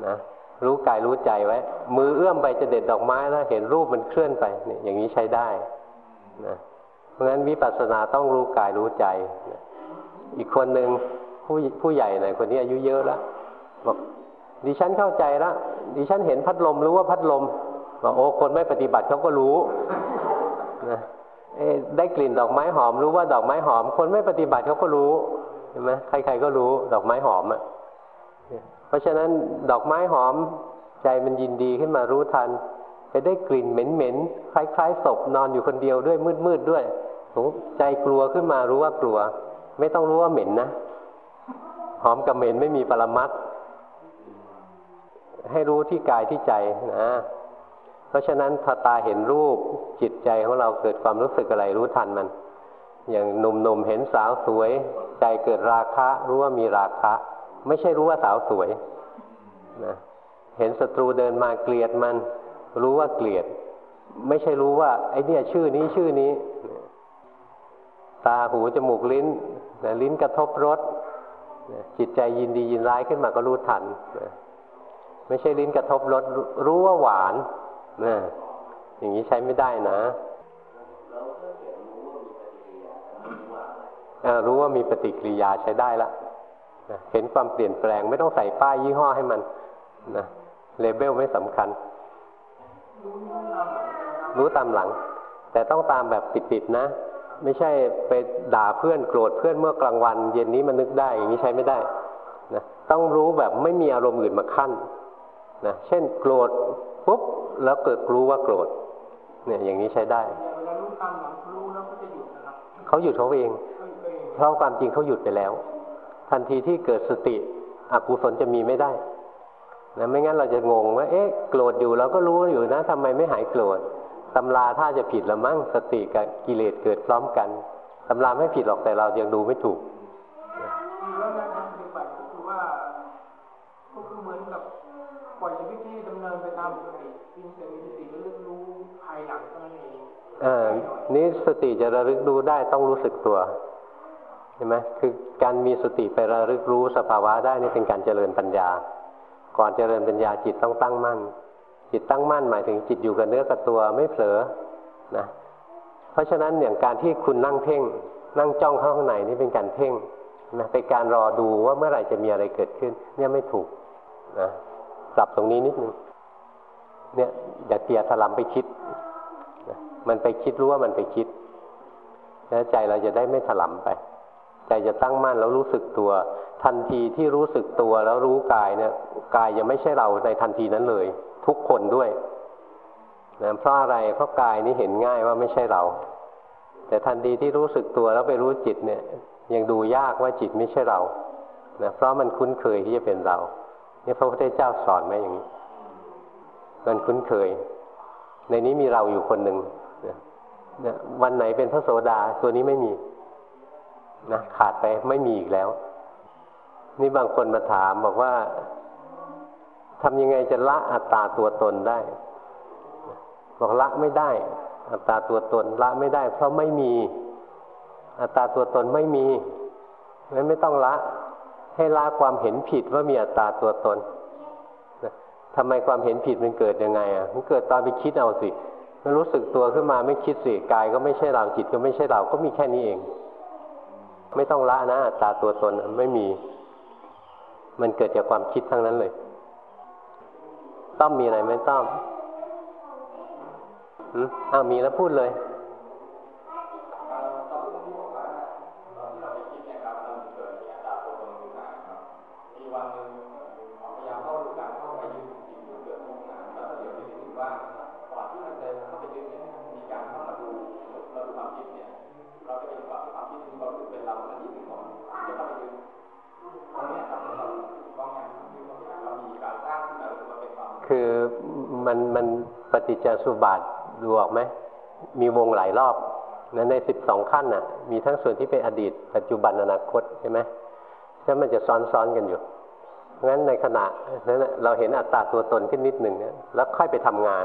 A: นะรู้กายรู้ใจไว้ มือเอื้อมไปจะเด็ดดอกไม้แล้วเห็นรูปมันเคลื่อนไปเนี่ยอย่างนี้ใช้ได้นะเพราะงั้นวิปัสสนาต้องรู้กายรู้ใจ อีกคนหนึ่งผู้ผู้ใหญ่หน่อยคนนี้อายุเยอะแล้วบอกดิฉันเข้าใจแล้วดิฉันเห็นพัดลมรู้ว่าพัดลมบอกโอ้คนไม่ปฏิบัติเขาก็รู้นะ ได้กลิ่นดอกไม้หอม รู้ว่าดอกไม้หอม คนไม่ปฏิบัติเขาก็รู้เห็นไหมใครๆก็รู้ดอกไม้หอมอะเพราะฉะนั้นดอกไม้หอมใจมันยินดีขึ้นมารู้ทัน ไปได้กลิ่นเหม็นๆคล้ายๆศพนอนอยู่คนเดียวด้วยมืดๆด้วยใจกลัวขึ้นมารู้ว่ากลัว ไม่ต้องรู้ว่าเหม็นนะหอมกับเหม็นไม่มีปรมัตให้รู้ที่กายที่ใจนะ เพราะฉะนั้นพอตาเห็นรูปจิตใจของเราเกิดความรู้สึกอะไรรู้ทันมัน อย่างหนุ่มๆเห็นสาวสวย ใจเกิดราคะรู้ว่ามีราคะ ไม่ใช่รู้ว่าสาวสวยนะเห็นศัตรูเดินมาเกลียดมัน รู้ว่าเกลียด ไม่ใช่รู้ว่าไอ้นี่ชื่อนี้ชื่อนี้ ตาหูจมูกลิ้นนะลิ้นกระทบรสจิตใจยินดียินร้ายขึ้นมาก็รู้ทันนะไม่ใช่ลิ้นกระทบรสรู้ว่าหวาน นะอย่างนี้ใช้ไม่ได้นะรู้ว่ามีปฏิกิริยาใช้ได้ละเห็นความเปลี่ยนแปลงไม่ต้องใส่ป้ายยี่ห้อให้มันนะเลเบลไม่สำคัญ รู้ตามหลัง แต่ต้องตามแบบติดๆนะ ไม่ใช่ไปด่าเพื่อนโกรธเพื่อนเมื่อกลางวัน เย็นนี้มันนึกได้ อย่างนี้ใช้ไม่ได้นะต้องรู้แบบไม่มีอารมณ์อื่นมาขั้นนะเช่น โกรธ ปุ๊บแล้วเกิดรู้ว่าโกรธเนี่ยอย่างนี้ใช้ได้เขาหยุดเขาเองเพราะความจริงเขาหยุดไปแล้ว ทันทีที่เกิดสติอกุศลจะมีไม่ได้นะไม่งั้นเราจะงงว่า เอ๊ะโกรธอยู่เราก็รู้อยู่นะทำไมไม่หายโกรธตำราถ้าจะผิดละมั้งสติกับกิเลสเกิดพร้อมกันตำราไม่ผิดหรอกแต่เรายังดูไม่ถูก เออนี้สติจะระลึกรู้ได้ต้องรู้สึกตัวเห็นไหมคือการมีสติไประลึกรู้สภาวะได้นี่เป็นการเจริญปัญญา ก่อนเจริญปัญญาจิตต้องตั้งมั่น จิตตั้งมั่นหมายถึงจิตอยู่กับเนื้อกับตัวไม่เผลอนะเพราะฉะนั้นอย่างการที่คุณนั่งเพ่ง นั่งจ้องเข้าข้างในนี่เป็นการเพ่งนะเป็นการรอดูว่าเมื่อไหร่จะมีอะไรเกิดขึ้น เนี่ยไม่ถูกนะปรับตรงนี้นิดนึง เนี่ยอย่าเตียถลำไปคิด มันไปคิดรู้ว่ามันไปคิดแล้วใจเราจะได้ไม่ถลำไป ใจจะตั้งมั่นแล้วรู้สึกตัว ทันทีที่รู้สึกตัวแล้วรู้กายเนี่ยกายยังไม่ใช่เราในทันทีนั้นเลย ทุกคนด้วยนะเพราะอะไรเพราะกายนี้เห็นง่ายว่าไม่ใช่เรา แต่ทันทีที่รู้สึกตัวแล้วไปรู้จิตเนี่ย ยังดูยากว่าจิตไม่ใช่เรานะเพราะมันคุ้นเคยที่จะเป็นเราเนี่ยพระพุทธเจ้าสอนไหมอย่างนี้ มันคุ้นเคย ในนี้มีเราอยู่คนหนึ่งนะวันไหนเป็นพระโสดาตัวนี้ไม่มีนะขาดไปไม่มีอีกแล้ว นี่บางคนมาถามบอกว่าทำยังไงจะละอัตตาตัวตนได้ บอกละไม่ได้ อัตตาตัวตนละไม่ได้ เพราะไม่มี อัตตาตัวตนไม่มีงั้นไม่ต้องละ ให้ละความเห็นผิดว่ามีอัตตาตัวตน ทำไมความเห็นผิดมันเกิดยังไงอะมันเกิดตอนไปคิดเอาสิมันรู้สึกตัวขึ้นมาไม่คิดสิกายก็ไม่ใช่เราจิตก็ไม่ใช่เราก็มีแค่นี้เอง ไม่ต้องละนะตาตัวตนไม่มี มันเกิดจากความคิดทั้งนั้นเลย ต้องมีอะไรไหมต้องอืมอ้าวมีแล้วพูดเลย คือมันมันปฏิจจสุบาทดูออกไหมมีวงหลายรอบนั้นในสิบสองขั้นน่ะ มีทั้งส่วนที่เป็นอดีต ปัจจุบันอนาคตใช่ไหมแล้วมันจะซ้อนๆกันอยู่งั้นในขณะนั้นเราเห็นอัตตาตัวตนขึ้นนิดหนึ่งเนี่ยแล้วค่อยไปทำงาน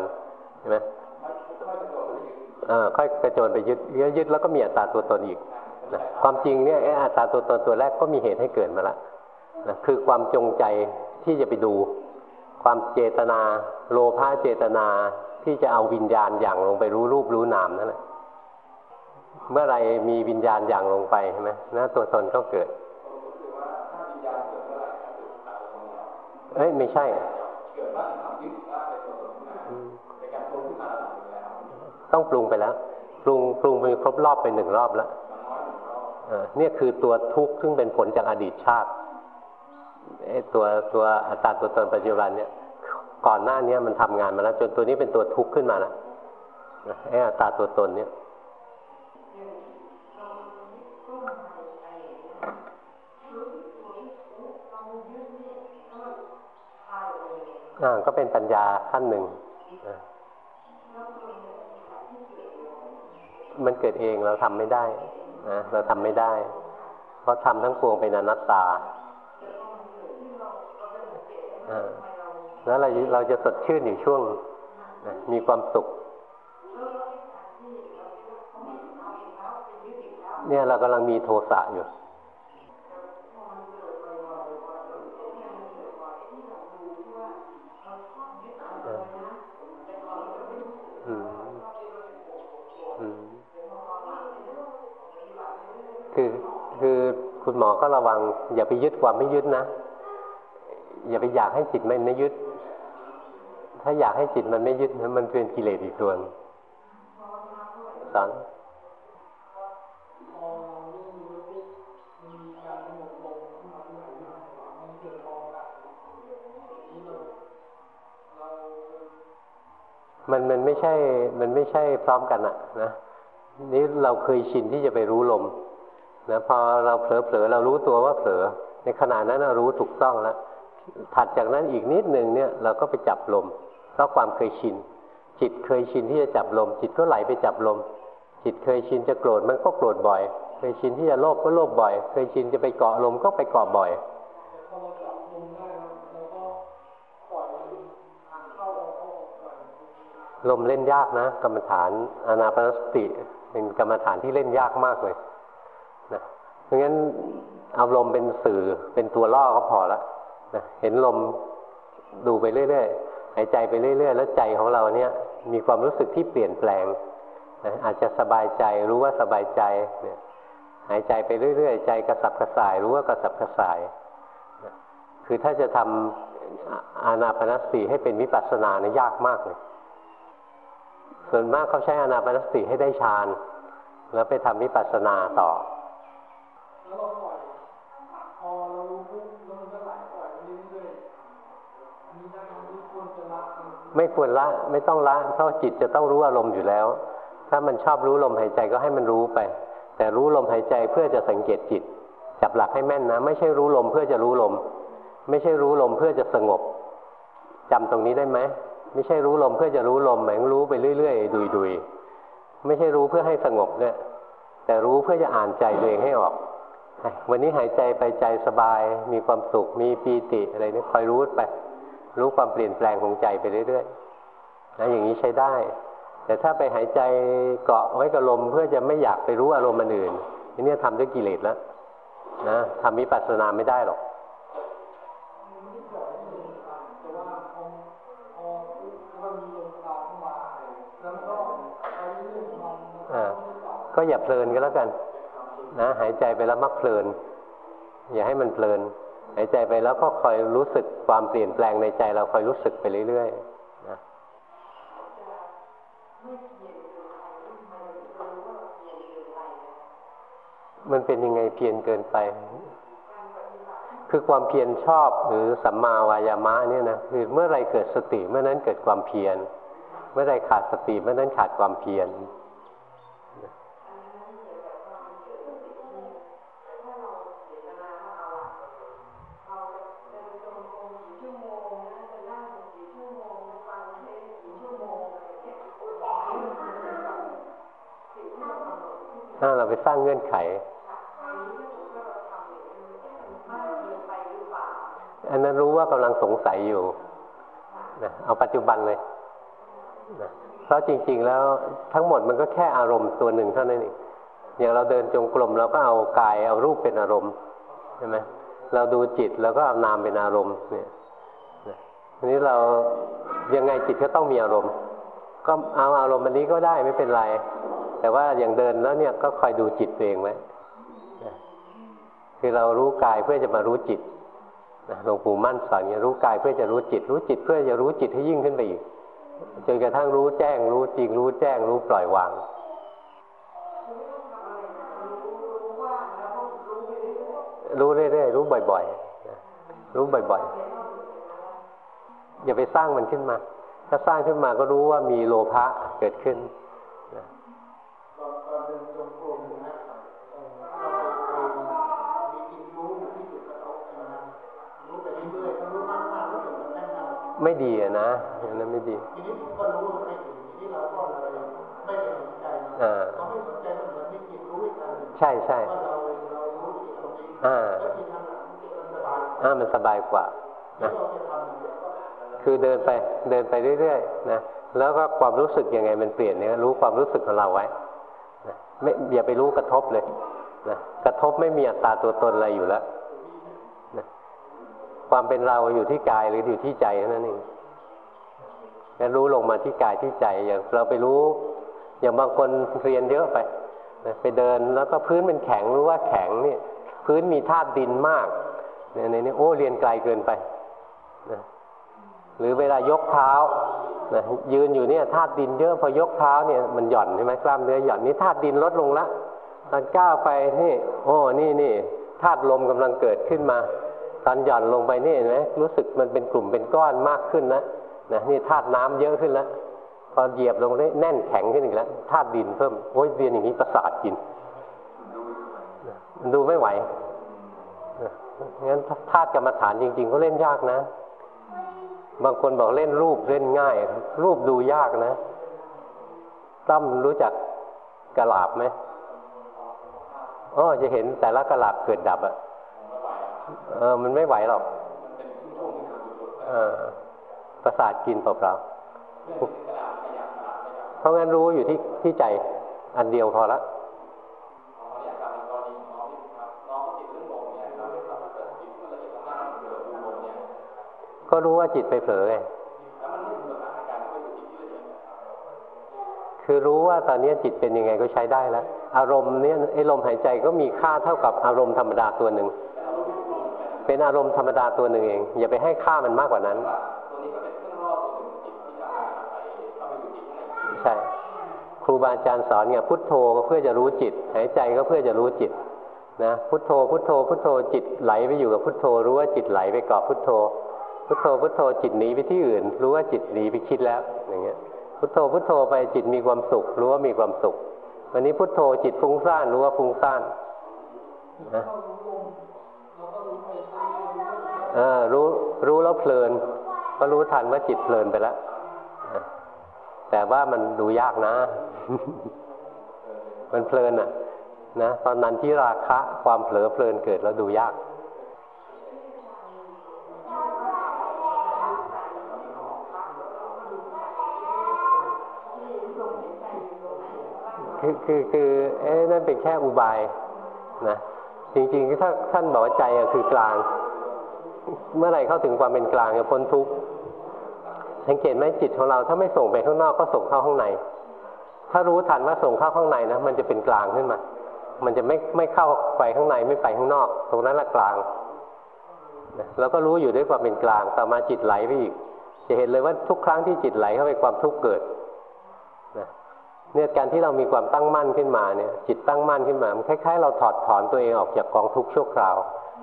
A: ใช่ไหมเออค่อยกระโจนไปยึดยึดแล้วก็มีอัตตาตัวตนอีก ความจริงเนี่ยไอ้อัตตาตัวตนตัวแรกก็มีเหตุให้เกิดมาละนะคือความจงใจที่จะไปดู ความเจตนา โลภะเจตนาที่จะเอาวิญญาณอย่างลงไปรู้รูปรู้นามนั่นแหละเมื่อไรมีวิญญาณอย่างลงไปใช่ไหมนะตัวตนก็เกิดเอ้ยไม่ใช่ต้องปรุงไปแล้วปรุงปรุงไปครบรอบไปหนึ่งรอบแล้ว เนี่ยคือตัวทุกข์ซึ่งเป็นผลจากอดีตชาติไอ้ตัวตัวอัตตาตัวตนปัจจุบันเนี่ย ก่อนหน้านี้มันทำงานมาแล้วจนตัวนี้เป็นตัวทุกข์ขึ้นมาแล้วไอ้อัตตาตัวตนเนี่ยอ่าก็เป็นปัญญาขั้นหนึ่ง มันเกิดเองเราทำไม่ได้ นะเราทำไม่ได้ เพราะทำทั้งปวงเป็นอนัตตาแล้วเราเราจะสดชื่นอยู่ช่วงมีความสุข เนี่ยเรากำลังมีโทสะอยู่ คุณหมอก็ระวัง อย่าไปยึดความไม่ยึดนะ อย่าไปอยากให้จิตมันไม่ยึด ถ้าอยากให้จิตมันไม่ยึดมันเป็นกิเลสอีกตัวสอนมันมันไม่ใช่ มันไม่ใช่พร้อมกันอะนะ นี่เราเคยชินที่จะไปรู้ลม นะพอเราเผลอเผลอเรารู้ตัวว่าเผลอ ในขณะนั้นเรารู้ถูกต้องแล้วถัดจากนั้นอีกนิดหนึ่งเนี่ยเราก็ไปจับลม เพราะความเคยชิน จิตเคยชินที่จะจับลม จิตก็ไหลไปจับลม จิตเคยชินจะโกรธมันก็โกรธบ่อย เคยชินที่จะโลภก็โลภบ่อย เคยชินจะไปเกาะลมก็ไปเกาะบ่อยลมเล่นยากนะ กรรมฐานอนาปนสติ เป็นกรรมฐานที่เล่นยากมากเลย เพราะงั้นเอาลมเป็นสื่อเป็นตัวล่อก็พอละนะเห็นลมดูไปเรื่อยๆหายใจไปเรื่อย ๆ แล้วใจของเราเนี่ย มีความรู้สึกที่เปลี่ยนแปลงนะอาจจะสบายใจรู้ว่าสบายใจเนี่ยหายใจไปเรื่อยๆ ใจกระสับกระส่าย รู้ว่ากระสับกระส่ายนะคือถ้าจะทำอานาปนสติให้เป็นวิปัสสนาเนี่ยยากมากเลย ส่วนมากเขาใช้อานาปนสติให้ได้ฌาน แล้วไปทำวิปัสสนาต่อ
C: แล้วเราปล่อยพอเรารู้ปุ๊บลมก็
A: ไห
C: ลปล่อยนิ่งเลยไม่
A: ควรละไม่ต้องละเพราะจิตจะต้องรู้อารมณ์อยู่แล้ว ถ้ามันชอบรู้ลมหายใจก็ให้มันรู้ไป แต่รู้ลมหายใจเพื่อจะสังเกตจิต จับหลักให้แม่นนะ ไม่ใช่รู้ลมเพื่อจะรู้ลม ไม่ใช่รู้ลมเพื่อจะสงบจำตรงนี้ได้ไหมไม่ใช่รู้ลมเพื่อจะรู้ลมหมายรู้ไปเรื่อยๆดุยๆไม่ใช่รู้เพื่อให้สงบเนี่ยแต่รู้เพื่อจะอ่านใจตัวเองให้ออก วันนี้หายใจไปใจสบาย มีความสุข มีปีติอะไรนี่คอยรู้ไป รู้ความเปลี่ยนแปลงของใจไปเรื่อยๆนะอย่างนี้ใช้ได้ แต่ถ้าไปหายใจเกาะไว้กับลมเพื่อจะไม่อยากไปรู้อารมณ์มันอื่นนี่ทำด้วยกิเลสแล้วนะทำมิปัสสนาไม่ได้หรอกก็อย่าเพลินก็แล้วกัน นะหายใจไปแล้วมักเพลิน อย่าให้มันเพลิน หายใจไปแล้วก็คอยรู้สึกความเปลี่ยนแปลงในใจ เราคอยรู้สึกไปเรื่อยๆนะมันเป็นยังไงเพียนเกินไป คือความเพียรชอบหรือสัมมาวายามะเนี่ยนะคือเมื่อไรเกิดสติเมื่อนั้นเกิดความเพียร เมื่อไรขาดสติเมื่อนั้นขาดความเพียร เงื่อนไข อันนั้นรู้ว่ากำลังสงสัยอยู่นะเอาปัจจุบันเลยนะเพราะจริง ๆ แล้วทั้งหมดมันก็แค่อารมณ์ตัวหนึ่งเท่านั้นเองอย่างเราเดินจงกรมเราก็เอากายเอารูปเป็นอารมณ์ใช่ไหมเราดูจิตเราก็เอานามเป็นอารมณ์เนี่ยทีนี้เรายังไงจิตก็ต้องมีอารมณ์ ก็เอาอารมณ์อันนี้ก็ได้ไม่เป็นไร แต่ว่าอย่างเดินแล้วเนี่ยก็คอยดูจิตตัวเองไว้คือเรารู้กายเพื่อจะมารู้จิตหลวงปู่มั่นสอนเนี่ยรู้กายเพื่อจะรู้จิต รู้จิตเพื่อจะรู้จิตให้ยิ่งขึ้นไปอีกจนกระทั่งรู้แจ้ง รู้จริง รู้แจ้ง รู้ปล่อยวางรู้เรื่อยๆรู้บ่อยๆรู้บ่อยๆอย่าไปสร้างมันขึ้นมา ถ้าสร้างขึ้นมาก็รู้ว่ามีโลภะเกิดขึ้น ไม่ดีอะนะอย่างนั้นไม่ดีทีนี้ก็รู้ไม่ถึงที่เราก็เลยไม่ไปสนใจอ่าเราไม่สนใจมันเหมือนมีจิตรู้อีกอันใช่ใช่ว่าเราเรารู้จิตตรงนี้อ่าอ่ามันสบายกว่านะคือเดินไปเดินไปเรื่อยๆนะแล้วก็ความรู้สึกยังไงมันเปลี่ยนเนี่ยรู้ความรู้สึกของเราไว้นะไม่อย่าไปรู้กระทบเลยนะกระทบไม่มีอัตราตัวตนอะไรอยู่แล้ว ความเป็นเราอยู่ที่กายหรืออยู่ที่ใจนั่นเองแล้วรู้ลงมาที่กายที่ใจอย่างเราไปรู้ อย่างบางคนเรียนเยอะไปไปเดินแล้วก็พื้นเป็นแข็งรู้ว่าแข็งนี่พื้นมีธาตุดินมากเนี่ยในนี้โอ้เรียนไกลเกินไปนะหรือเวลายกเท้านะยืนอยู่เนี่ยธาตุดินเยอะพอยกเท้าเนี่ยมันหย่อนใช่ไหมกล้ามเนื้อหย่อนนี่ธาตุดินลดลงละตอนก้าวไปนี่ โอ้นี่นี่ธาตุลมกำลังเกิดขึ้นมา ตอนหย่อนลงไปนี่เห็นไหมรู้สึกมันเป็นกลุ่มเป็นก้อนมากขึ้นนะนะนี่ธาตุน้ำเยอะขึ้นแล้วพอเหยียบลงได้แน่นแข็งขึ้นอีกแล้วธาตุดินเพิ่มโอ้ยเรียนอย่างนี้ประสาทกินมันดูไม่ไหวงั้นธาตุกรรมฐานจริง ๆ ก็เล่นยากนะ บางคนบอกเล่นรูปเล่นง่าย รูปดูยากนะตั้มรู้จักกระลาบไหมอ๋อจะเห็นแต่ละกระลาบเกิดดับอะ เออ มันไม่ไหวหรอกเออประสาทกินเปล่าๆเพราะงั้นรู้อยู่ที่ที่ใจอันเดียวพอละก็รู้ว่าจิตไปเผลอไงคือรู้ว่าตอนนี้จิตเป็นยังไงก็ใช้ได้แล้ว อารมณ์เนี้ยไอ้ลมหายใจก็มีค่าเท่ากับอารมณ์ธรรมดาตัวหนึ่ง เป็นอารมณ์ธรรมดาตัวหนึ่งเอง อย่าไปให้ค่ามันมากกว่านั้นใช่ครูบาอาจารย์สอนเนี่ยพุทโธก็เพื่อจะรู้จิต หายใจก็เพื่อจะรู้จิตนะพุทโธ พุทโธ พุทโธจิตไหลไปอยู่กับพุทโธ รู้ว่าจิตไหลไปเกาะพุทโธ พุทโธพุทโธจิตหนีไปที่อื่น รู้ว่าจิตหนีไปคิดแล้วอย่างเงี้ย พุทโธพุทโธไปจิตมีความสุข รู้ว่ามีความสุข วันนี้พุทโธจิตฟุ้งซ่านรู้ว่าฟุ้งซ่านนะ รู้รู้แล้วเพลิน ก็รู้ทันว่าจิตเพลินไปแล้วแต่ว่ามันดูยากนะ มันเพลินอะ นะตอนนั้นที่ราคะความเผลอเพลินเกิดแล้วดูยากคือคือคือเอ๊ะนั่นเป็นแค่อุบายนะจริงๆ ถ้าท่านบอกว่าใจคือกลาง เมื่อไหร่เข้าถึงความเป็นกลางจะพ้นทุกข์สังเกตไหมจิตของเราถ้าไม่ส่งไปข้างนอกก็ส่งเข้าข้างใน ถ้ารู้ทันว่าส่งเข้าข้างในนะมันจะเป็นกลางขึ้นมา มันจะไม่ไม่เข้าไปข้างในไม่ไปข้างนอก ตรงนั้นละกลางแล้วก็รู้อยู่ด้วยความเป็นกลาง ต่อมาจิตไหลไปอีก จะเห็นเลยว่าทุกครั้งที่จิตไหลเข้าไปความทุกข์เกิดเนี่ยการที่เรามีความตั้งมั่นขึ้นมาเนี่ย จิตตั้งมั่นขึ้นมามันคล้ายๆ เราถอดถอนตัวเองออกจากกองทุกข์ชั่วคราว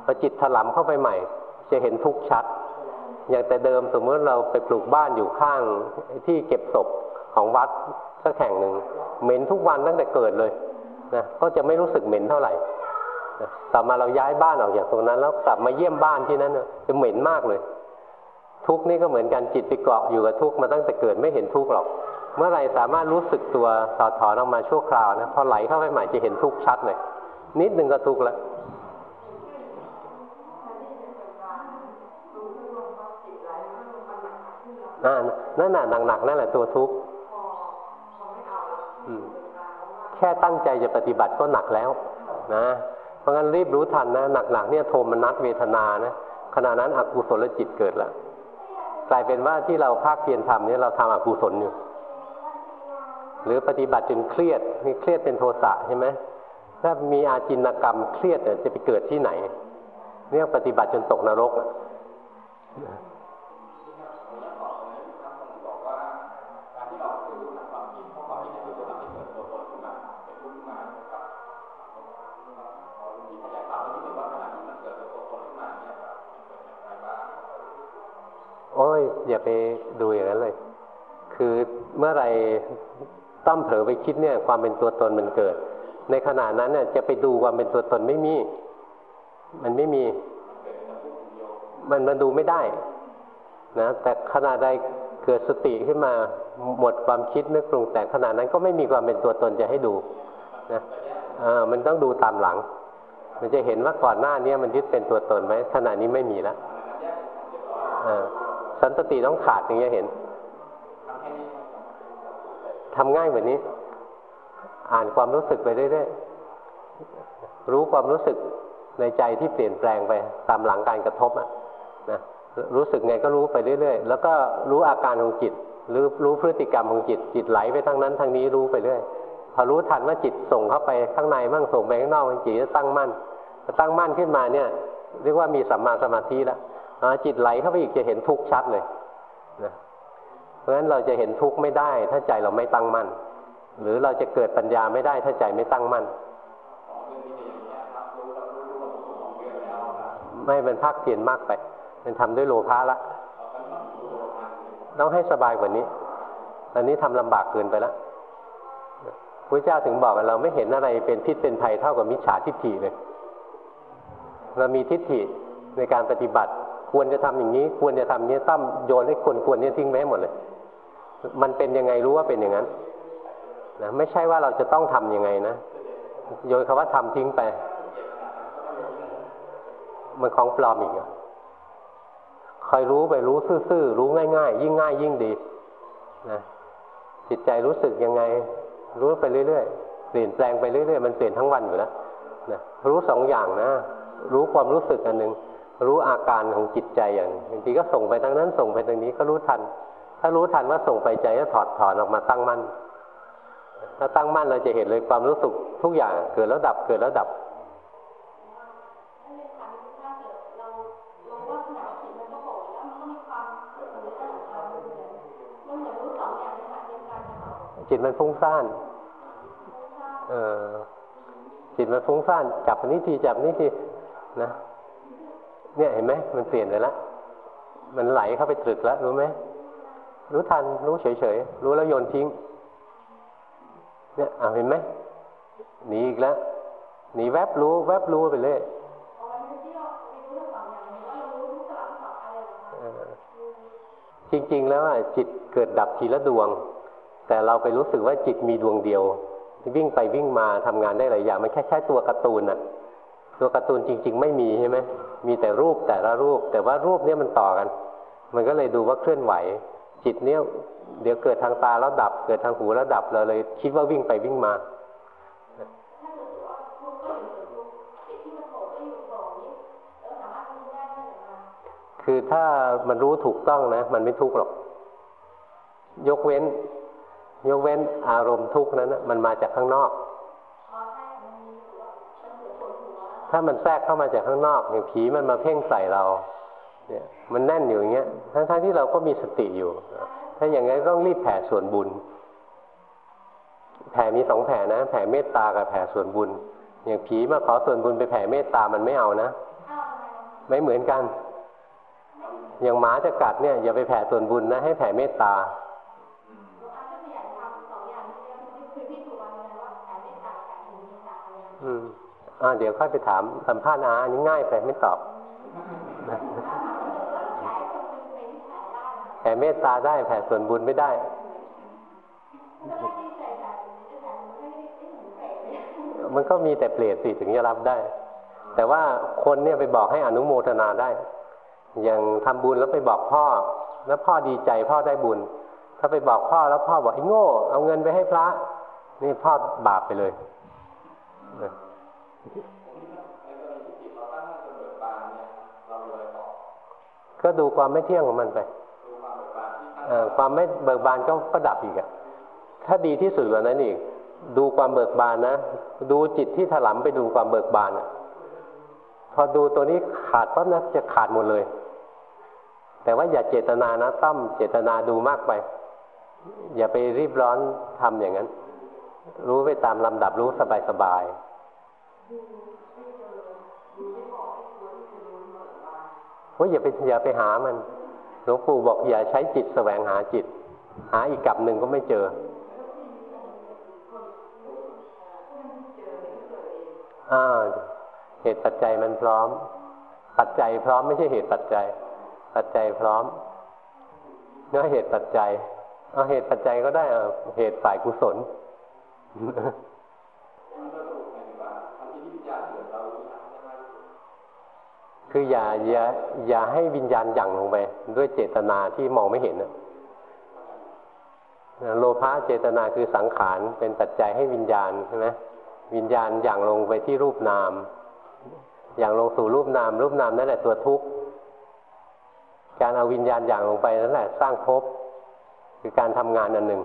A: พอจิตถลำเข้าไปใหม่ จะเห็นทุกชัด อย่างแต่เดิมสมมติเราไปปลูกบ้านอยู่ข้างที่เก็บศพของวัดสักแห่งหนึ่งเหม็นทุกวันตั้งแต่เกิดเลยนะก็จะไม่รู้สึกเหม็นเท่าไหร่ต่อมาเราย้ายบ้านออกจากตรงนั้น แล้วกลับมาเยี่ยมบ้านที่นั้นจะเหม็นมากเลย ทุกนี่ก็เหมือนกันจิตไปเกาะอยู่กับทุกมาตั้งแต่เกิดไม่เห็นทุกหรอก เมื่อไรสามารถรู้สึกตัวถอดถอนออกมาชั่วคราวนะพอไหลเข้าไปใหม่จะเห็นทุกชัดเลยนิดหนึ่งก็ทุกแล้ว นั่นน่ะหนักๆนั่นแหละตัวทุกข์แค่ตั้งใจจะปฏิบัติก็หนักแล้ว นะ เพราะงั้นรีบรู้ทันนะหนักๆเนี่ยโทมนัสเวทนานะขณะนั้นอกุศลจิตเกิดแล้วกลายเป็นว่าที่เราภาคเพียรทำเนี่ยเราทำอกุศลอยู่ หรือปฏิบัติจนเครียดมีเครียดเป็นโทสะใช่ไหมถ้ามีอาจินกรรมเครียดจะไปเกิดที่ไหน เรียกปฏิบัติจนตกนรก เมื่อไรต้อมเผลอไปคิดเนี่ย ความเป็นตัวตนมันเกิด ในขณะนั้นเนี่ยจะไปดูความเป็นตัวตนไม่มี มันไม่มี มันมันดูไม่ได้นะแต่ขณะใดเกิดสติขึ้นมาหมดความคิดนึกปรุงแต่ขณะนั้นก็ไม่มีความเป็นตัวตนจะให้ดูนะเออมันต้องดูตามหลัง มันจะเห็นว่าก่อนหน้านี้มันยึดเป็นตัวตนไหมขณะนี้ไม่มีแล้วสันตติต้องขาดอย่างเงี้ยเห็น ทำง่ายเหมือนนี้ อ่านความรู้สึกไปเรื่อยๆรู้ความรู้สึกในใจที่เปลี่ยนแปลงไปตามหลังการกระทบอะนะรู้สึกไงก็รู้ไปเรื่อยๆ แล้วก็รู้อาการของจิตหรือรู้พฤติกรรมของจิต จิตไหลไปทางนั้นทางนี้รู้ไปเรื่อยพอรู้ทันว่าจิตส่งเข้าไปข้างในมั่งส่งไปข้างนอกจิตจะตั้งมั่นตั้งมั่นขึ้นมาเนี่ย เรียกว่ามีสัมมาสมาธิแล้วจิตไหลเข้าไปอีกจะเห็นทุกข์ชัดเลยนะ เพราะฉะนั้นเราจะเห็นทุกข์ไม่ได้ ถ้าใจเราไม่ตั้งมั่น หรือเราจะเกิดปัญญาไม่ได้ ถ้าใจไม่ตั้งมั่น ไม่เป็นภาคเพียนมากไป มันทำด้วยโลภะละ ต้องให้สบายกว่านี้ อันนี้ทำลำบากเกินไปแล้วพระเจ้าถึงบอกว่าเราไม่เห็นอะไรเป็นพิษเป็นภัยเท่ากับมิจฉาทิฏฐิเลย เรามีทิฏฐิในการปฏิบัติควรจะทำอย่างนี้ ควรจะทำนี้ตั้มโยนให้ควรควรนี้ทิ้งไว้หมดเลย มันเป็นยังไงรู้ว่าเป็นอย่างนั้นนะไม่ใช่ว่าเราจะต้องทํำยังไงนะโยนคำว่าทำทิ้งไปมันของปลอมอีกอะคอยรู้ไปรู้ซื่อๆรู้ง่ายๆ ยิ่งง่ายยิ่งดีนะจิตใจรู้สึกยังไง รู้ไปเรื่อยๆเปลี่ยนแปลงไปเรื่อยๆมันเปลี่ยนทั้งวันอยู่แล้วนะรู้สองอย่างนะ รู้ความรู้สึกอันหนึ่งรู้อาการของจิตใจอย่างบางทีก็ส่งไปทางนั้นส่งไปทางนี้ก็รู้ทัน ถ้ารู้ทันว่าส่งไปใจก็ถอดถอนออกมาตั้งมั่นถ้าตั้งมั่นเราจะเห็นเลยความรู้สึกทุกอย่างเกิดแล้วดับเกิดแล้วดับจิตมันฟุ้งซ่านเออจิตมันฟุ้งซ่านจับนิทีจับนิทีนะ เนี่ยเห็นไหมมันเปลี่ยนไปแล้วมันไหลเข้าไปตรึกแล้วรู้ไหม รู้ทันรู้เฉยๆ รู้แล้วโยนทิ้ง เนี่ยอ่าเห็นไหมหนีอีกแล้วหนีแวบรู้ แวบรู้ไปเลยจริง ๆ แล้วจิตเกิดดับทีละดวง แต่เราไปรู้สึกว่าจิตมีดวงเดียว วิ่งไปวิ่งมาทำงานได้หลายอย่างมันแค่แค่ตัวการ์ตูนอะตัวการ์ตูนจริง ๆ ไม่มีใช่ไหมมีแต่รูปแต่ละรูป แต่ว่ารูปเนี้ยมันต่อกัน มันก็เลยดูว่าเคลื่อนไหว จิตเนี้ยเดี๋ยวเกิดทางตาแล้วดับ เกิดทางหูแล้วดับเราเลย คิดว่าวิ่งไปวิ่งมาคือถ้ามันรู้ถูกต้องนะ มันไม่ทุกข์หรอก ยกเว้น ยกเว้นอารมณ์ทุกข์นั้นนะมันมาจากข้างนอก ถ้ามันแทรกเข้ามาจากข้างนอกอย่างผีมันมาเพ่งใส่เรา เนี่ยมันแน่นอยู่อย่างเงี้ยทั้งๆที่เราก็มีสติอยู่ ถ้าอย่างนั้นต้องรีบแผ่ส่วนบุญ แผ่มีสองแผ่นะ แผ่เมตตากับแผ่ส่วนบุญ อย่างผีมาขอส่วนบุญไปแผ่เมตตามันไม่เอานะ ไม่เหมือนกัน อย่างหมาจะกัดเนี่ยอย่าไปแผ่ส่วนบุญนะ ให้แผ่เมตตาอืมอ่าเดี๋ยวค่อยไปถามสัมภาษณ์อาอันนี้ง่ายไปไม่ตอบ แผ่เมตตาได้แผ่ส่วนบุญไม่ได้มันก็มีแต่เปลี่ยนสิถึงจะรับได้ แต่ว่าคนเนี่ยไปบอกให้อนุโมทนาได้ อย่างทำบุญแล้วไปบอกพ่อ แล้วพ่อดีใจพ่อได้บุญ ถ้าไปบอกพ่อแล้วพ่อบอกไอ้โง่ เอาเงินไปให้พระ นี่พ่อบาปไปเลยก็ดูความไม่เที่ยงของมันไป ความไม่เบิกบานก็ก็ดับอีกอะถ้าดีที่สุดกว่านั้นอีก ดูความเบิกบานนะ ดูจิตที่ถลำไปดูความเบิกบานอะพอดูตัวนี้ขาดปั๊บนะจะขาดหมดเลย แต่ว่าอย่าเจตนานะตั้มเจตนาดูมากไป อย่าไปรีบร้อนทำอย่างนั้น รู้ไปตามลำดับรู้สบายสบายว่าอย่าไปอย่าไปหามัน หลวงปู่บอกอย่าใช้จิตแสวงหาจิต หาอีกกับหนึ่งก็ไม่เจออ่าเหตุปัจจัยมันพร้อม ปัจจัยพร้อมไม่ใช่เหตุปัจจัย ปัจจัยพร้อมเนื้อเหตุปัจจัยเอาเหตุปัจจัยก็ได้เอเหตุฝ่ายกุศล คืออย่าอย่าอย่าให้วิญญาณหยั่งลงไปด้วยเจตนาที่มองไม่เห็นนะโลภะเจตนาคือสังขารเป็นปัจจัยให้วิญญาณใช่ไหมวิญญาณหยั่งลงไปที่รูปนาม อย่างลงสู่รูปนาม รูปนามนั่นแหละตัวทุกข์ การเอาวิญญาณอย่างลงไปนั่นแหละสร้างภพคือการทำงานอันหนึ่ง